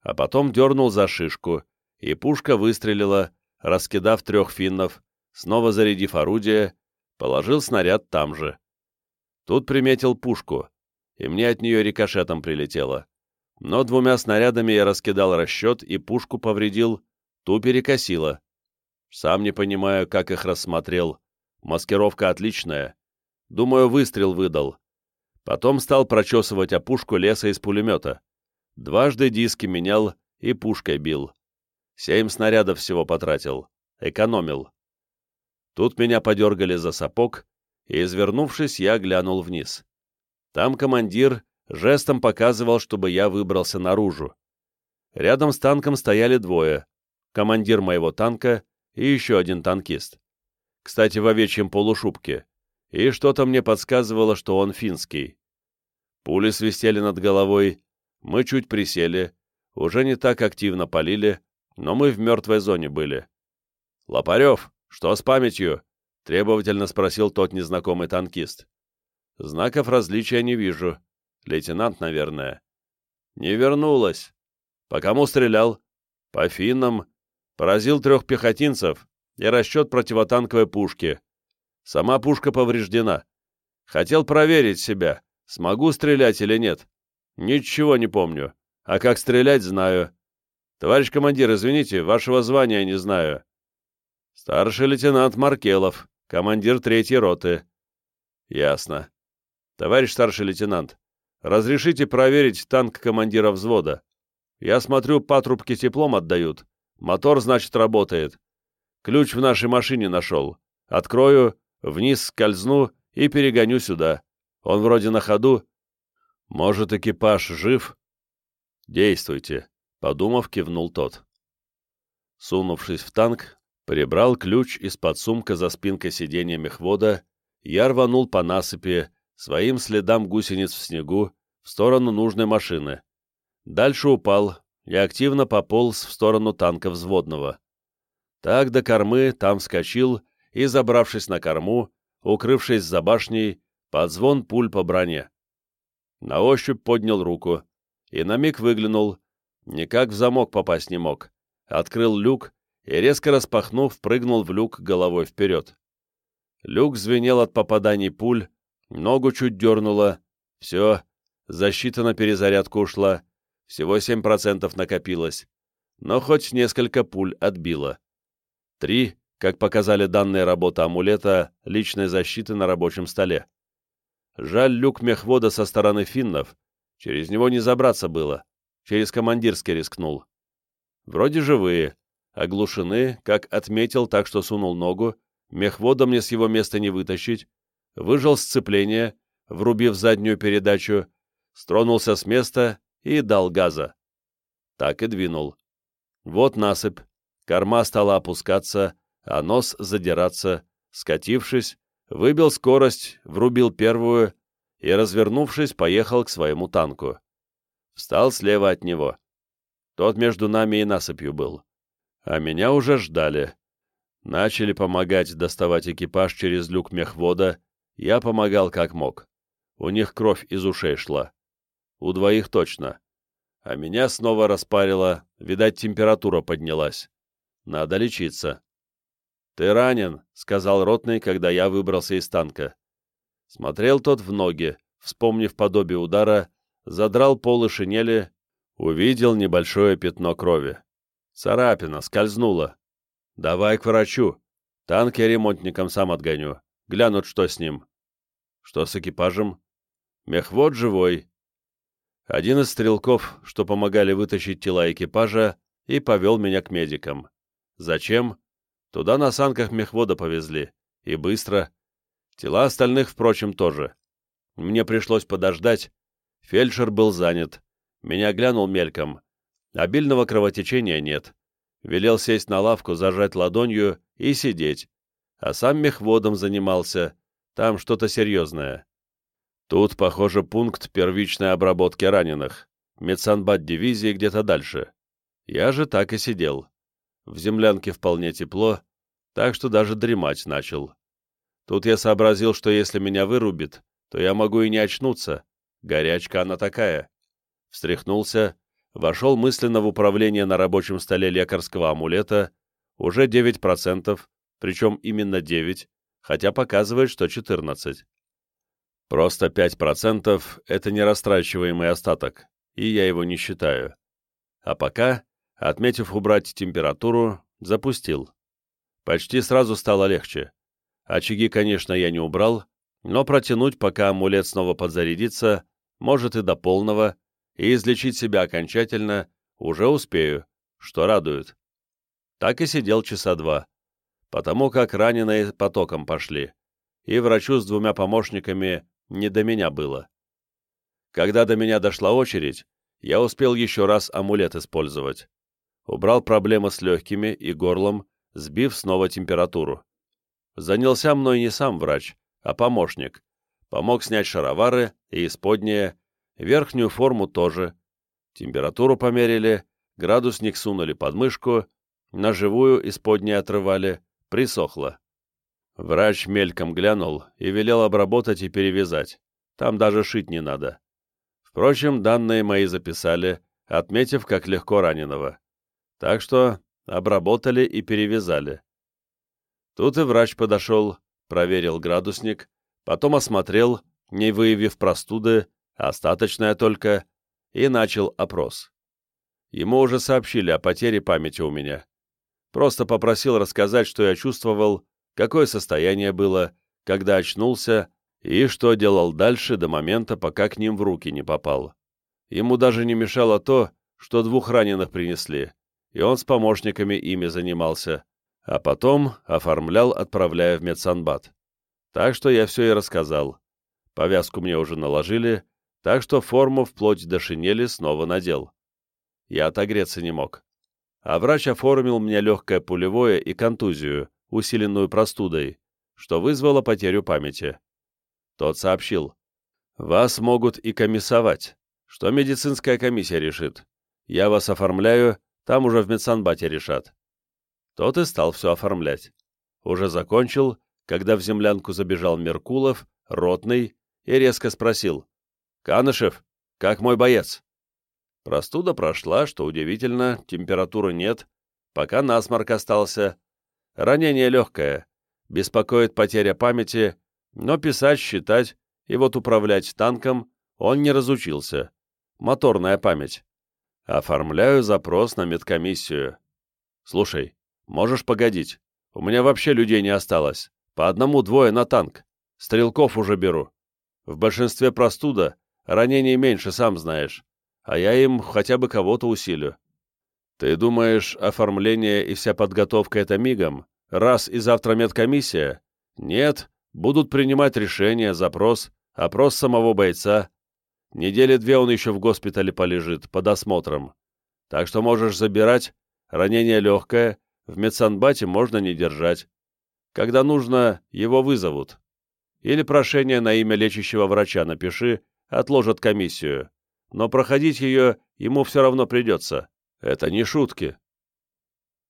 А потом дернул за шишку, и пушка выстрелила, раскидав трех финнов, снова зарядив орудие, положил снаряд там же. Тут приметил пушку, и мне от нее рикошетом прилетело но двумя снарядами я раскидал расчет и пушку повредил, ту перекосило. Сам не понимаю, как их рассмотрел. Маскировка отличная. Думаю, выстрел выдал. Потом стал прочесывать опушку леса из пулемета. Дважды диски менял и пушкой бил. Семь снарядов всего потратил. Экономил. Тут меня подергали за сапог, и, извернувшись, я глянул вниз. Там командир жестом показывал, чтобы я выбрался наружу. Рядом с танком стояли двое, командир моего танка и еще один танкист. Кстати, в овечьем полушубке, и что-то мне подсказывало, что он финский. Пули свистели над головой, мы чуть присели, уже не так активно полили, но мы в мертвой зоне были. «Лопарев, что с памятью?» — требовательно спросил тот незнакомый танкист. «Знаков различия не вижу», Лейтенант, наверное. Не вернулась. По кому стрелял? По финнам. Поразил трех пехотинцев и расчет противотанковой пушки. Сама пушка повреждена. Хотел проверить себя, смогу стрелять или нет. Ничего не помню. А как стрелять, знаю. Товарищ командир, извините, вашего звания не знаю. Старший лейтенант Маркелов, командир третьей роты. Ясно. Товарищ старший лейтенант, Разрешите проверить танк командира взвода. Я смотрю, патрубки теплом отдают. Мотор, значит, работает. Ключ в нашей машине нашел. Открою, вниз скользну и перегоню сюда. Он вроде на ходу. Может, экипаж жив? Действуйте, подумав, кивнул тот. Сунувшись в танк, прибрал ключ из-под сумка за спинкой сиденья мехвода, я рванул по насыпи, своим следам гусениц в снегу, в сторону нужной машины. Дальше упал и активно пополз в сторону танка взводного. Так до кормы там вскочил и, забравшись на корму, укрывшись за башней, под звон пуль по броне. На ощупь поднял руку и на миг выглянул, никак в замок попасть не мог. Открыл люк и, резко распахнув, прыгнул в люк головой вперед. Люк звенел от попаданий пуль, Ногу чуть дернуло. Все, защита на перезарядку ушла. Всего 7% накопилось. Но хоть несколько пуль отбило. Три, как показали данные работы амулета, личной защиты на рабочем столе. Жаль люк мехвода со стороны финнов. Через него не забраться было. Через командирский рискнул. Вроде живые. Оглушены, как отметил, так что сунул ногу. Мехвода мне с его места не вытащить выжал сцепление, врубив заднюю передачу, стронулся с места и дал газа. Так и двинул. Вот насыпь, корма стала опускаться, а нос задираться, скатившись, выбил скорость, врубил первую и, развернувшись, поехал к своему танку. Встал слева от него. Тот между нами и насыпью был. А меня уже ждали. Начали помогать доставать экипаж через люк мехвода, я помогал как мог. У них кровь из ушей шла. У двоих точно. А меня снова распарило, видать, температура поднялась. Надо лечиться. «Ты ранен», — сказал ротный, когда я выбрался из танка. Смотрел тот в ноги, вспомнив подобие удара, задрал полы шинели, увидел небольшое пятно крови. Царапина, скользнула. «Давай к врачу. Танк я ремонтникам сам отгоню. Глянут, что с ним». «Что с экипажем?» «Мехвод живой». Один из стрелков, что помогали вытащить тела экипажа, и повел меня к медикам. Зачем? Туда на санках мехвода повезли. И быстро. Тела остальных, впрочем, тоже. Мне пришлось подождать. Фельдшер был занят. Меня глянул мельком. Обильного кровотечения нет. Велел сесть на лавку, зажать ладонью и сидеть. А сам мехводом занимался. Там что-то серьезное. Тут, похоже, пункт первичной обработки раненых. Медсанбат дивизии где-то дальше. Я же так и сидел. В землянке вполне тепло, так что даже дремать начал. Тут я сообразил, что если меня вырубит, то я могу и не очнуться. Горячка она такая. Встряхнулся, вошел мысленно в управление на рабочем столе лекарского амулета, уже 9%, причем именно 9, хотя показывает, что 14. Просто 5% — это не растрачиваемый остаток, и я его не считаю. А пока, отметив убрать температуру, запустил. Почти сразу стало легче. Очаги, конечно, я не убрал, но протянуть, пока амулет снова подзарядится, может и до полного, и излечить себя окончательно уже успею, что радует. Так и сидел часа два, потому как раненые потоком пошли, и врачу с двумя помощниками не до меня было. Когда до меня дошла очередь, я успел еще раз амулет использовать. Убрал проблемы с легкими и горлом, сбив снова температуру. Занялся мной не сам врач, а помощник. Помог снять шаровары и исподние, верхнюю форму тоже. Температуру померили, градусник сунули под мышку, на живую исподнее отрывали, присохло. Врач мельком глянул и велел обработать и перевязать. Там даже шить не надо. Впрочем, данные мои записали, отметив, как легко раненого. Так что обработали и перевязали. Тут и врач подошел, проверил градусник, потом осмотрел, не выявив простуды, остаточная только, и начал опрос. Ему уже сообщили о потере памяти у меня. Просто попросил рассказать, что я чувствовал, какое состояние было, когда очнулся и что делал дальше до момента, пока к ним в руки не попал. Ему даже не мешало то, что двух раненых принесли, и он с помощниками ими занимался, а потом оформлял, отправляя в медсанбат. Так что я все и рассказал. Повязку мне уже наложили, так что форму вплоть до шинели снова надел. Я отогреться не мог. А врач оформил мне легкое пулевое и контузию, усиленную простудой, что вызвало потерю памяти. Тот сообщил, «Вас могут и комиссовать, что медицинская комиссия решит. Я вас оформляю, там уже в медсанбате решат». Тот и стал все оформлять. Уже закончил, когда в землянку забежал Меркулов, ротный, и резко спросил, «Канышев, как мой боец?» Простуда прошла, что удивительно, температуры нет, пока насморк остался, Ранение легкое, беспокоит потеря памяти, но писать, считать и вот управлять танком он не разучился. Моторная память. Оформляю запрос на медкомиссию. Слушай, можешь погодить? У меня вообще людей не осталось. По одному-двое на танк. Стрелков уже беру. В большинстве простуда, ранений меньше, сам знаешь. А я им хотя бы кого-то усилю. Ты думаешь, оформление и вся подготовка — это мигом? Раз и завтра медкомиссия? Нет, будут принимать решение, запрос, опрос самого бойца. Недели две он еще в госпитале полежит, под осмотром. Так что можешь забирать, ранение легкое, в медсанбате можно не держать. Когда нужно, его вызовут. Или прошение на имя лечащего врача напиши, отложат комиссию. Но проходить ее ему все равно придется. Это не шутки.